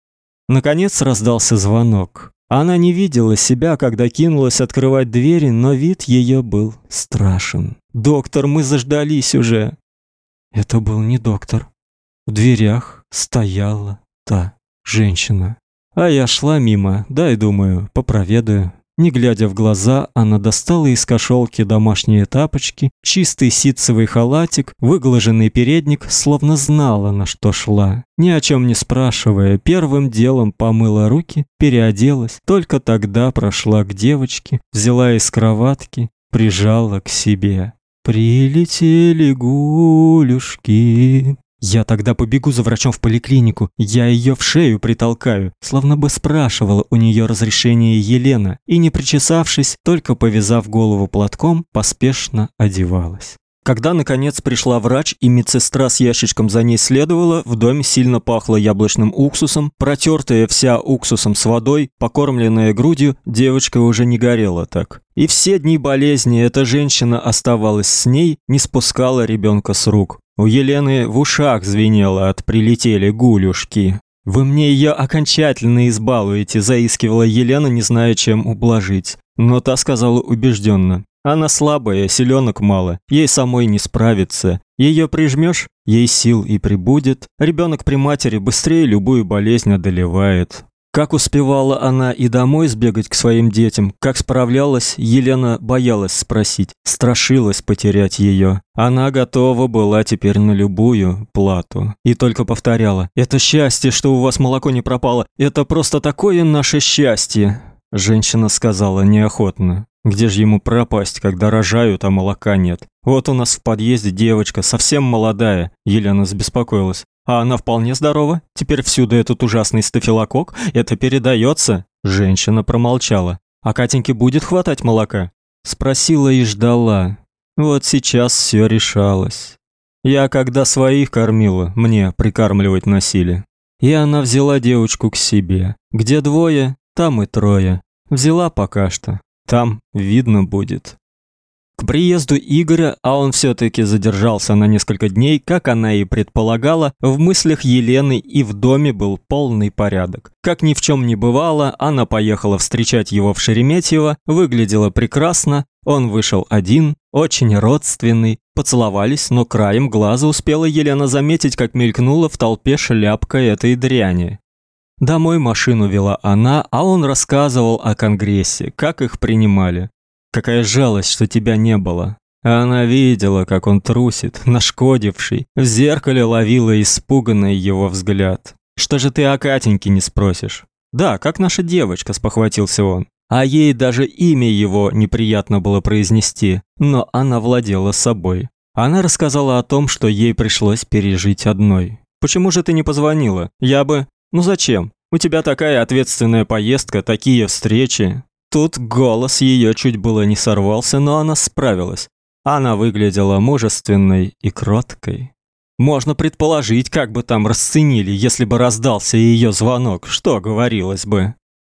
A: Наконец раздался звонок. Она не видела себя, когда кинулась открывать двери, но вид ее был страшен. «Доктор, мы заждались уже!» Это был не доктор. В дверях стояла та женщина. А я шла мимо, дай, думаю, попроведаю. Не глядя в глаза, она достала из кошелки домашние тапочки, чистый ситцевый халатик, выглаженный передник, словно знала, на что шла. Ни о чем не спрашивая, первым делом помыла руки, переоделась, только тогда прошла к девочке, взяла из кроватки, прижала к себе. Прилетели гулюшки, я тогда побегу за врачом в поликлинику. Я ее в шею притолкаю, словно бы спрашивала у нее разрешение Елена, и не причесавшись, только повязав голову платком, поспешно одевалась. Когда наконец пришла врач и медсестра с ящичком за ней следовала, в доме сильно пахло яблочным уксусом, протертая вся уксусом с водой, покормленная грудью, девочка уже не горела так. И все дни болезни эта женщина оставалась с ней, не спускала ребенка с рук. У Елены в ушах звенело от прилетели гулюшки. Вы мне ее окончательно избалуете, заискивала Елена, не зная, чем ублажить. Но та сказала убежденно: "Она слабая, силёнок мало, ей самой не справиться. Ее прижмешь, ей сил и прибудет. Ребенок при матери быстрее любую болезнь одолевает. Как успевала она и домой сбегать к своим детям, как справлялась, Елена боялась спросить, страшилась потерять ее. Она готова была теперь на любую плату и только повторяла: "Это счастье, что у вас молоко не пропало. Это просто такое наше счастье". Женщина сказала неохотно: "Где же ему пропасть, когда рожают, а молока нет? Вот у нас в подъезде девочка, совсем молодая". Елена забеспокоилась. А она вполне здорова. Теперь всюду этот ужасный стафилококк, это передается. Женщина промолчала. А Катеньке будет хватать молока? Спросила и ждала. Вот сейчас все решалось. Я когда своих кормила, мне прикармливать носили. И она взяла девочку к себе. Где двое, там и трое. Взяла пока что. Там видно будет. К приезду Игоря, а он все таки задержался на несколько дней, как она и предполагала, в мыслях Елены и в доме был полный порядок. Как ни в чем не бывало, она поехала встречать его в Шереметьево, выглядела прекрасно, он вышел один, очень родственный, поцеловались, но краем глаза успела Елена заметить, как мелькнула в толпе шляпка этой дряни. Домой машину вела она, а он рассказывал о конгрессе, как их принимали. Какая жалость, что тебя не было. Она видела, как он трусит, нашкодивший, в зеркале ловила испуганный его взгляд. Что же ты о Катеньке не спросишь? Да, как наша девочка, спохватился он. А ей даже имя его неприятно было произнести, но она владела собой. Она рассказала о том, что ей пришлось пережить одной. Почему же ты не позвонила? Я бы Ну зачем? У тебя такая ответственная поездка, такие встречи. Тут голос ее чуть было не сорвался, но она справилась. Она выглядела мужественной и кроткой. Можно предположить, как бы там расценили, если бы раздался ее звонок, что говорилось бы.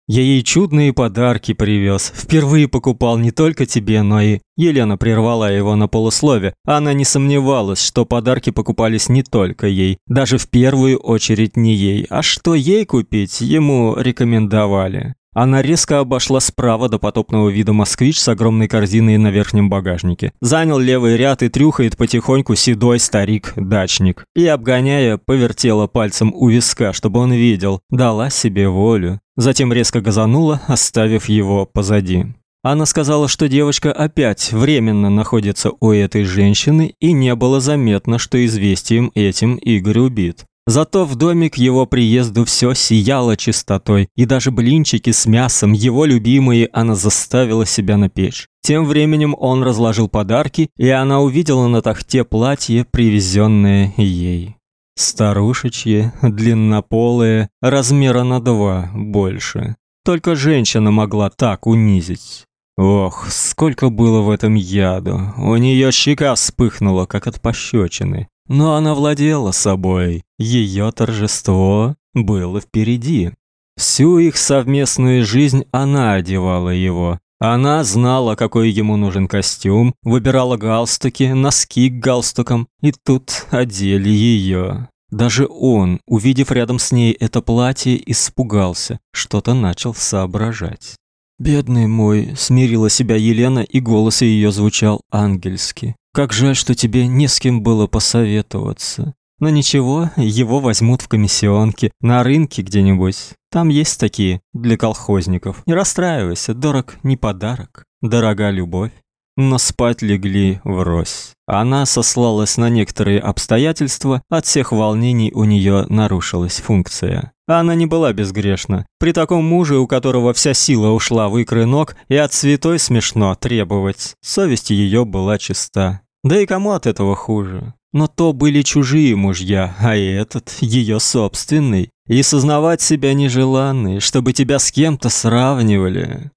A: Я ей чудные подарки привез. Впервые покупал не только тебе, но и Елена прервала его на полуслове. Она не сомневалась, что подарки покупались не только ей, даже в первую очередь не ей, а что ей купить, ему рекомендовали. Она резко обошла справа до потопного вида москвич с огромной корзиной на верхнем багажнике. Занял левый ряд и трюхает потихоньку седой старик-дачник. И, обгоняя, повертела пальцем у виска, чтобы он видел. Дала себе волю. Затем резко газанула, оставив его позади. Она сказала, что девочка опять временно находится у этой женщины, и не было заметно, что известием этим Игорь убит. Зато в доме к его приезду все сияло чистотой, и даже блинчики с мясом, его любимые, она заставила себя напечь. Тем временем он разложил подарки, и она увидела на тахте платье, привезенное ей. Старушечье, длиннополое, размера на два больше. Только женщина могла так унизить. Ох, сколько было в этом яду. У нее щека вспыхнула, как от пощечины. Но она владела собой. Ее торжество было впереди. Всю их совместную жизнь она одевала его. Она знала, какой ему нужен костюм, выбирала галстуки, носки к галстукам, и тут одели ее. Даже он, увидев рядом с ней это платье, испугался, что-то начал соображать. «Бедный мой», — смирила себя Елена, и голос ее звучал ангельски. «Как жаль, что тебе не с кем было посоветоваться. Но ничего, его возьмут в комиссионке, на рынке где-нибудь. Там есть такие, для колхозников. Не расстраивайся, дорог не подарок, дорога любовь но спать легли врозь. Она сослалась на некоторые обстоятельства, от всех волнений у нее нарушилась функция. Она не была безгрешна. При таком муже, у которого вся сила ушла в икры ног, и от святой смешно требовать. Совесть ее была чиста. Да и кому от этого хуже? Но то были чужие мужья, а этот ее собственный. И сознавать себя нежеланной, чтобы тебя с кем-то сравнивали.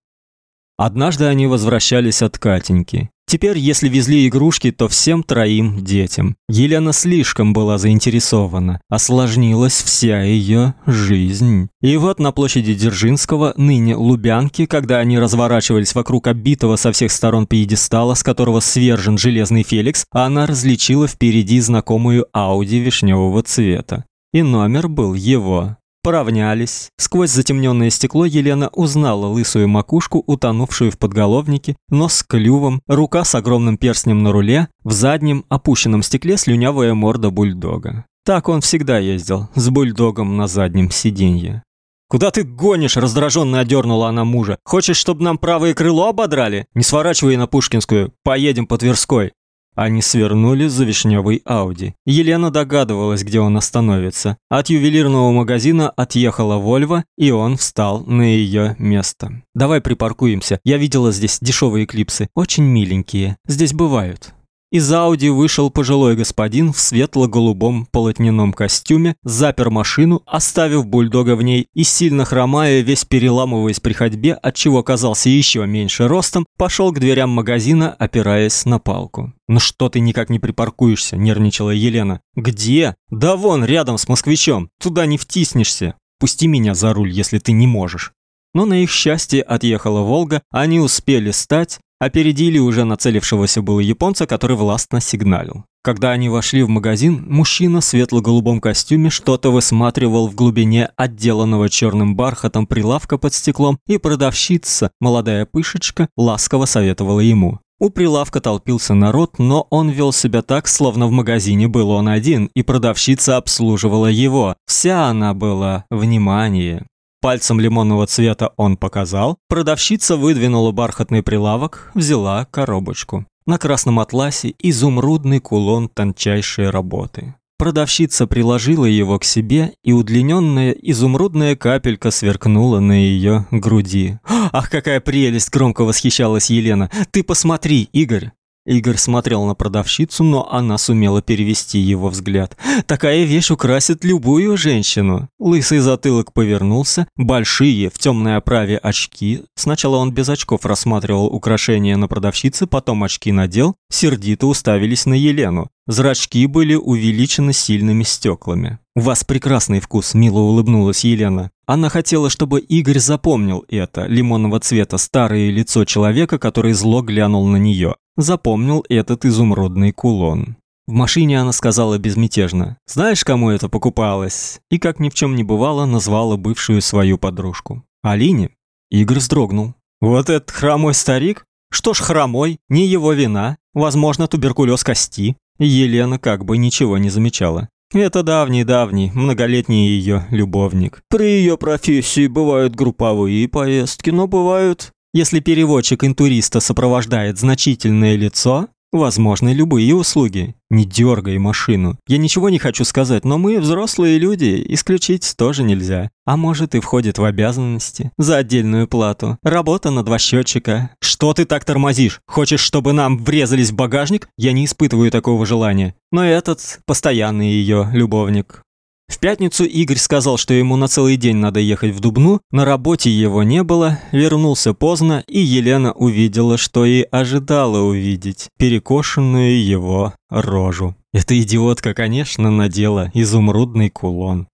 A: Однажды они возвращались от Катеньки. Теперь, если везли игрушки, то всем троим детям. Елена слишком была заинтересована. Осложнилась вся ее жизнь. И вот на площади Дзержинского, ныне Лубянки, когда они разворачивались вокруг оббитого со всех сторон пьедестала, с которого свержен железный Феликс, она различила впереди знакомую Ауди вишневого цвета. И номер был его поравнялись. Сквозь затемненное стекло Елена узнала лысую макушку, утонувшую в подголовнике, нос с клювом, рука с огромным перстнем на руле, в заднем опущенном стекле слюнявая морда бульдога. Так он всегда ездил, с бульдогом на заднем сиденье. «Куда ты гонишь?» – раздраженно одернула она мужа. «Хочешь, чтобы нам правое крыло ободрали? Не сворачивай на Пушкинскую, поедем по Тверской». Они свернули за вишневый Ауди. Елена догадывалась, где он остановится. От ювелирного магазина отъехала Вольво, и он встал на ее место. «Давай припаркуемся. Я видела здесь дешевые клипсы. Очень миленькие. Здесь бывают». Из Ауди вышел пожилой господин в светло-голубом полотняном костюме, запер машину, оставив бульдога в ней и сильно хромая, весь переламываясь при ходьбе, отчего оказался еще меньше ростом, пошел к дверям магазина, опираясь на палку. «Ну что ты никак не припаркуешься?» – нервничала Елена. «Где?» «Да вон, рядом с москвичом. Туда не втиснешься. Пусти меня за руль, если ты не можешь». Но на их счастье отъехала «Волга», они успели стать, Опередили уже нацелившегося было японца, который властно сигналил. Когда они вошли в магазин, мужчина в светло-голубом костюме что-то высматривал в глубине отделанного черным бархатом прилавка под стеклом, и продавщица, молодая пышечка, ласково советовала ему. У прилавка толпился народ, но он вел себя так, словно в магазине был он один, и продавщица обслуживала его. Вся она была внимание. Пальцем лимонного цвета он показал. Продавщица выдвинула бархатный прилавок, взяла коробочку. На красном атласе изумрудный кулон тончайшей работы. Продавщица приложила его к себе, и удлиненная изумрудная капелька сверкнула на ее груди. «Ах, какая прелесть!» – громко восхищалась Елена. «Ты посмотри, Игорь!» Игорь смотрел на продавщицу, но она сумела перевести его взгляд. Такая вещь украсит любую женщину. Лысый затылок повернулся, большие в темной оправе очки. Сначала он без очков рассматривал украшения на продавщице, потом очки надел, сердито уставились на Елену. Зрачки были увеличены сильными стеклами. «У вас прекрасный вкус», – мило улыбнулась Елена. Она хотела, чтобы Игорь запомнил это, лимонного цвета старое лицо человека, который зло глянул на нее запомнил этот изумрудный кулон. В машине она сказала безмятежно: "Знаешь, кому это покупалось?" И как ни в чем не бывало, назвала бывшую свою подружку. Алине. Игорь вздрогнул. Вот этот хромой старик? Что ж, хромой, не его вина. Возможно, туберкулез кости. Елена как бы ничего не замечала. Это давний-давний, многолетний ее любовник. При ее профессии бывают групповые поездки, но бывают если переводчик-интуриста сопровождает значительное лицо, возможны любые услуги. Не дергай машину. Я ничего не хочу сказать, но мы взрослые люди, исключить тоже нельзя. А может и входит в обязанности. За отдельную плату. Работа на два счетчика. Что ты так тормозишь? Хочешь, чтобы нам врезались в багажник? Я не испытываю такого желания. Но этот постоянный ее любовник. В пятницу Игорь сказал, что ему на целый день надо ехать в Дубну, на работе его не было, вернулся поздно, и Елена увидела, что и ожидала увидеть перекошенную его рожу. Эта идиотка, конечно, надела изумрудный кулон.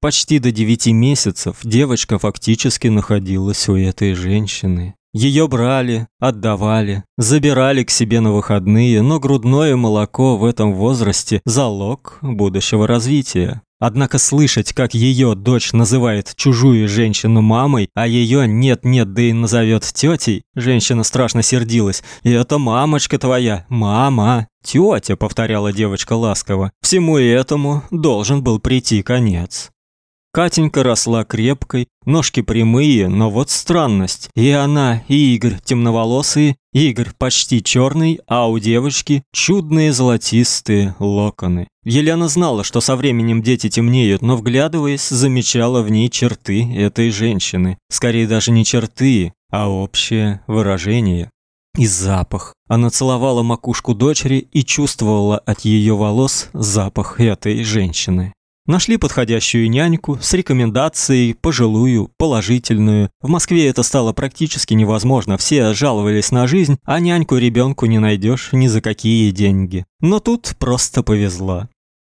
A: Почти до девяти месяцев девочка фактически находилась у этой женщины. Ее брали, отдавали, забирали к себе на выходные, но грудное молоко в этом возрасте – залог будущего развития. Однако слышать, как ее дочь называет чужую женщину мамой, а ее нет-нет, да и назовет тетей, женщина страшно сердилась. «И это мамочка твоя, мама!» «Тетя», — повторяла девочка ласково, — «всему этому должен был прийти конец». Катенька росла крепкой, ножки прямые, но вот странность. И она, и Игорь темноволосые, Игорь почти черный, а у девочки чудные золотистые локоны. Елена знала, что со временем дети темнеют, но вглядываясь, замечала в ней черты этой женщины. Скорее даже не черты, а общее выражение. И запах. Она целовала макушку дочери и чувствовала от ее волос запах этой женщины. Нашли подходящую няньку с рекомендацией пожилую, положительную. В Москве это стало практически невозможно, все жаловались на жизнь, а няньку ребенку не найдешь ни за какие деньги. Но тут просто повезло.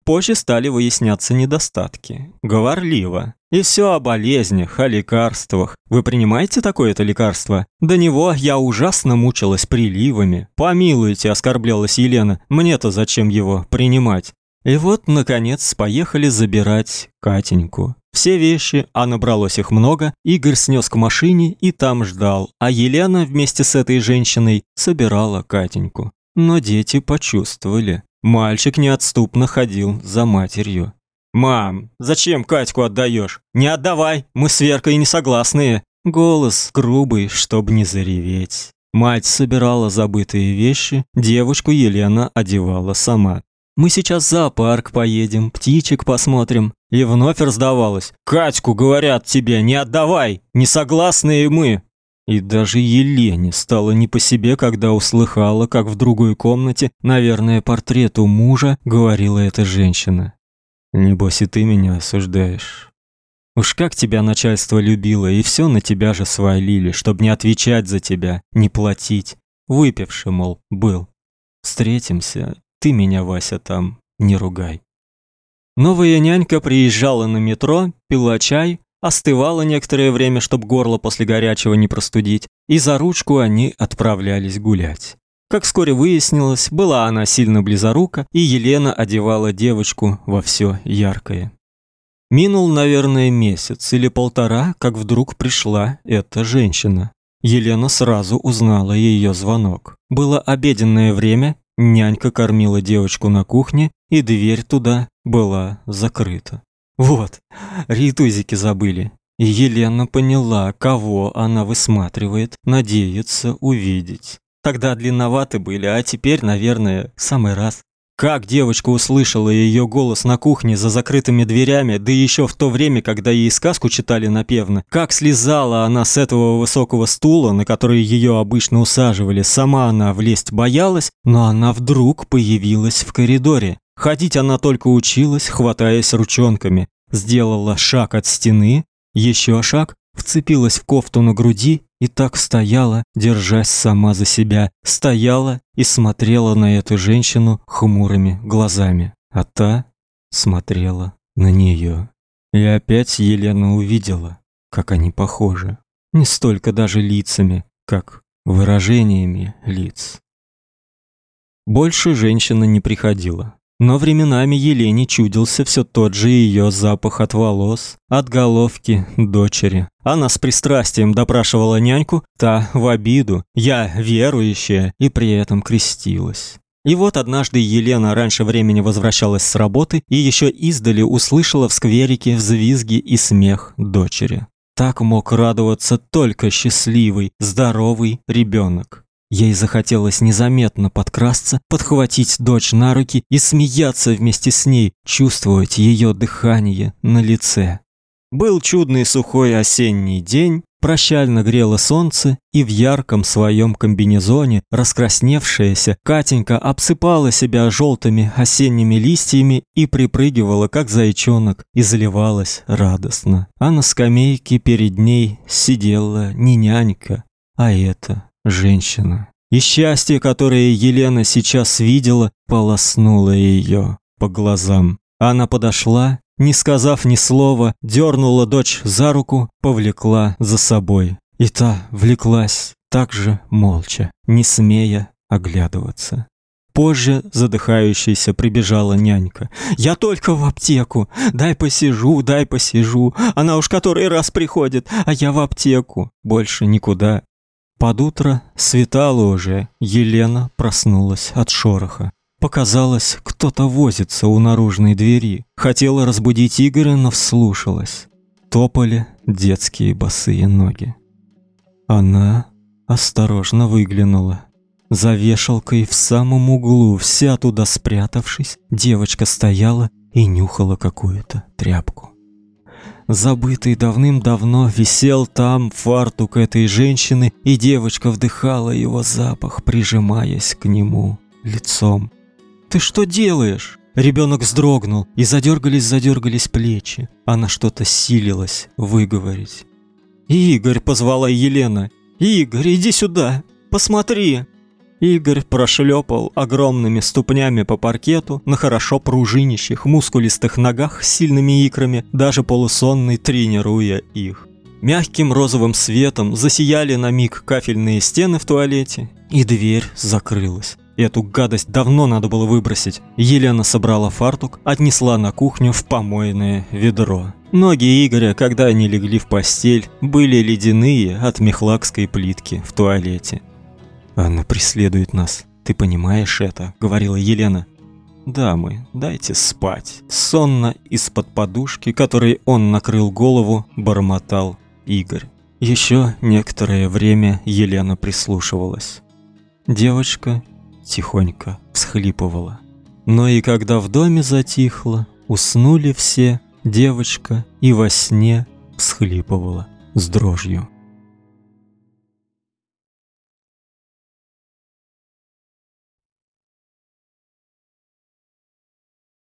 A: Позже стали выясняться недостатки. Говорливо. И все о болезнях, о лекарствах. Вы принимаете такое-то лекарство? До него я ужасно мучилась приливами. Помилуйте, оскорблялась Елена. Мне-то зачем его принимать? И вот, наконец, поехали забирать Катеньку. Все вещи, а набралось их много, Игорь снес к машине и там ждал, а Елена вместе с этой женщиной собирала Катеньку. Но дети почувствовали. Мальчик неотступно ходил за матерью. «Мам, зачем Катьку отдаешь? Не отдавай, мы с Веркой не согласные». Голос грубый, чтобы не зареветь. Мать собирала забытые вещи, девочку Елена одевала сама. Мы сейчас в зоопарк поедем, птичек посмотрим. И вновь раздавалось. Катьку, говорят тебе, не отдавай, не согласны и мы. И даже Елене стало не по себе, когда услыхала, как в другой комнате, наверное, портрету мужа, говорила эта женщина. Небось и ты меня осуждаешь. Уж как тебя начальство любило, и все на тебя же свалили, чтобы не отвечать за тебя, не платить. Выпивший, мол, был. Встретимся, ты меня, Вася, там не ругай. Новая нянька приезжала на метро, пила чай, остывала некоторое время, чтобы горло после горячего не простудить, и за ручку они отправлялись гулять. Как вскоре выяснилось, была она сильно близорука, и Елена одевала девочку во все яркое. Минул, наверное, месяц или полтора, как вдруг пришла эта женщина. Елена сразу узнала ее звонок. Было обеденное время, Нянька кормила девочку на кухне, и дверь туда была закрыта. Вот, ритузики забыли. Елена поняла, кого она высматривает, надеется увидеть. Тогда длинноваты были, а теперь, наверное, самый раз. Как девочка услышала ее голос на кухне за закрытыми дверями, да еще в то время, когда ей сказку читали напевно. Как слезала она с этого высокого стула, на который ее обычно усаживали. Сама она влезть боялась, но она вдруг появилась в коридоре. Ходить она только училась, хватаясь ручонками. Сделала шаг от стены, еще шаг, вцепилась в кофту на груди и так стояла, держась сама за себя, стояла и смотрела на эту женщину хмурыми глазами, а та смотрела на нее. И опять Елена увидела, как они похожи, не столько даже лицами, как выражениями лиц. Больше женщина не приходила. Но временами Елене чудился все тот же ее запах от волос, от головки дочери. Она с пристрастием допрашивала няньку, та в обиду, я верующая, и при этом крестилась. И вот однажды Елена раньше времени возвращалась с работы и еще издали услышала в скверике взвизги и смех дочери. Так мог радоваться только счастливый, здоровый ребенок. Ей захотелось незаметно подкрасться, подхватить дочь на руки и смеяться вместе с ней, чувствовать ее дыхание на лице. Был чудный сухой осенний день, прощально грело солнце, и в ярком своем комбинезоне, раскрасневшаяся, Катенька обсыпала себя желтыми осенними листьями и припрыгивала, как зайчонок, и заливалась радостно. А на скамейке перед ней сидела не нянька, а это женщина. И счастье, которое Елена сейчас видела, полоснуло ее по глазам. Она подошла, не сказав ни слова, дернула дочь за руку, повлекла за собой. И та влеклась также молча, не смея оглядываться. Позже задыхающаяся прибежала нянька. «Я только в аптеку! Дай посижу, дай посижу! Она уж который раз приходит, а я в аптеку! Больше никуда!» Под утро светало уже, Елена проснулась от шороха. Показалось, кто-то возится у наружной двери. Хотела разбудить Игоря, но вслушалась. Топали детские босые ноги. Она осторожно выглянула. За вешалкой в самом углу, вся туда спрятавшись, девочка стояла и нюхала какую-то тряпку. Забытый давным-давно висел там фартук этой женщины, и девочка вдыхала его запах, прижимаясь к нему лицом. Ты что делаешь? Ребенок вздрогнул, и задергались, задергались плечи. Она что-то силилась выговорить. Игорь позвала Елена. Игорь, иди сюда. Посмотри. Игорь прошлепал огромными ступнями по паркету на хорошо пружинящих, мускулистых ногах с сильными икрами, даже полусонный тренируя их. Мягким розовым светом засияли на миг кафельные стены в туалете, и дверь закрылась. Эту гадость давно надо было выбросить. Елена собрала фартук, отнесла на кухню в помойное ведро. Ноги Игоря, когда они легли в постель, были ледяные от мехлакской плитки в туалете. Она преследует нас. Ты понимаешь это, говорила Елена. Дамы, дайте спать. Сонно из-под подушки, которой он накрыл голову, бормотал Игорь. Еще некоторое время Елена прислушивалась. Девочка тихонько всхлипывала. Но и когда в доме затихло, уснули все, девочка и во сне всхлипывала с дрожью.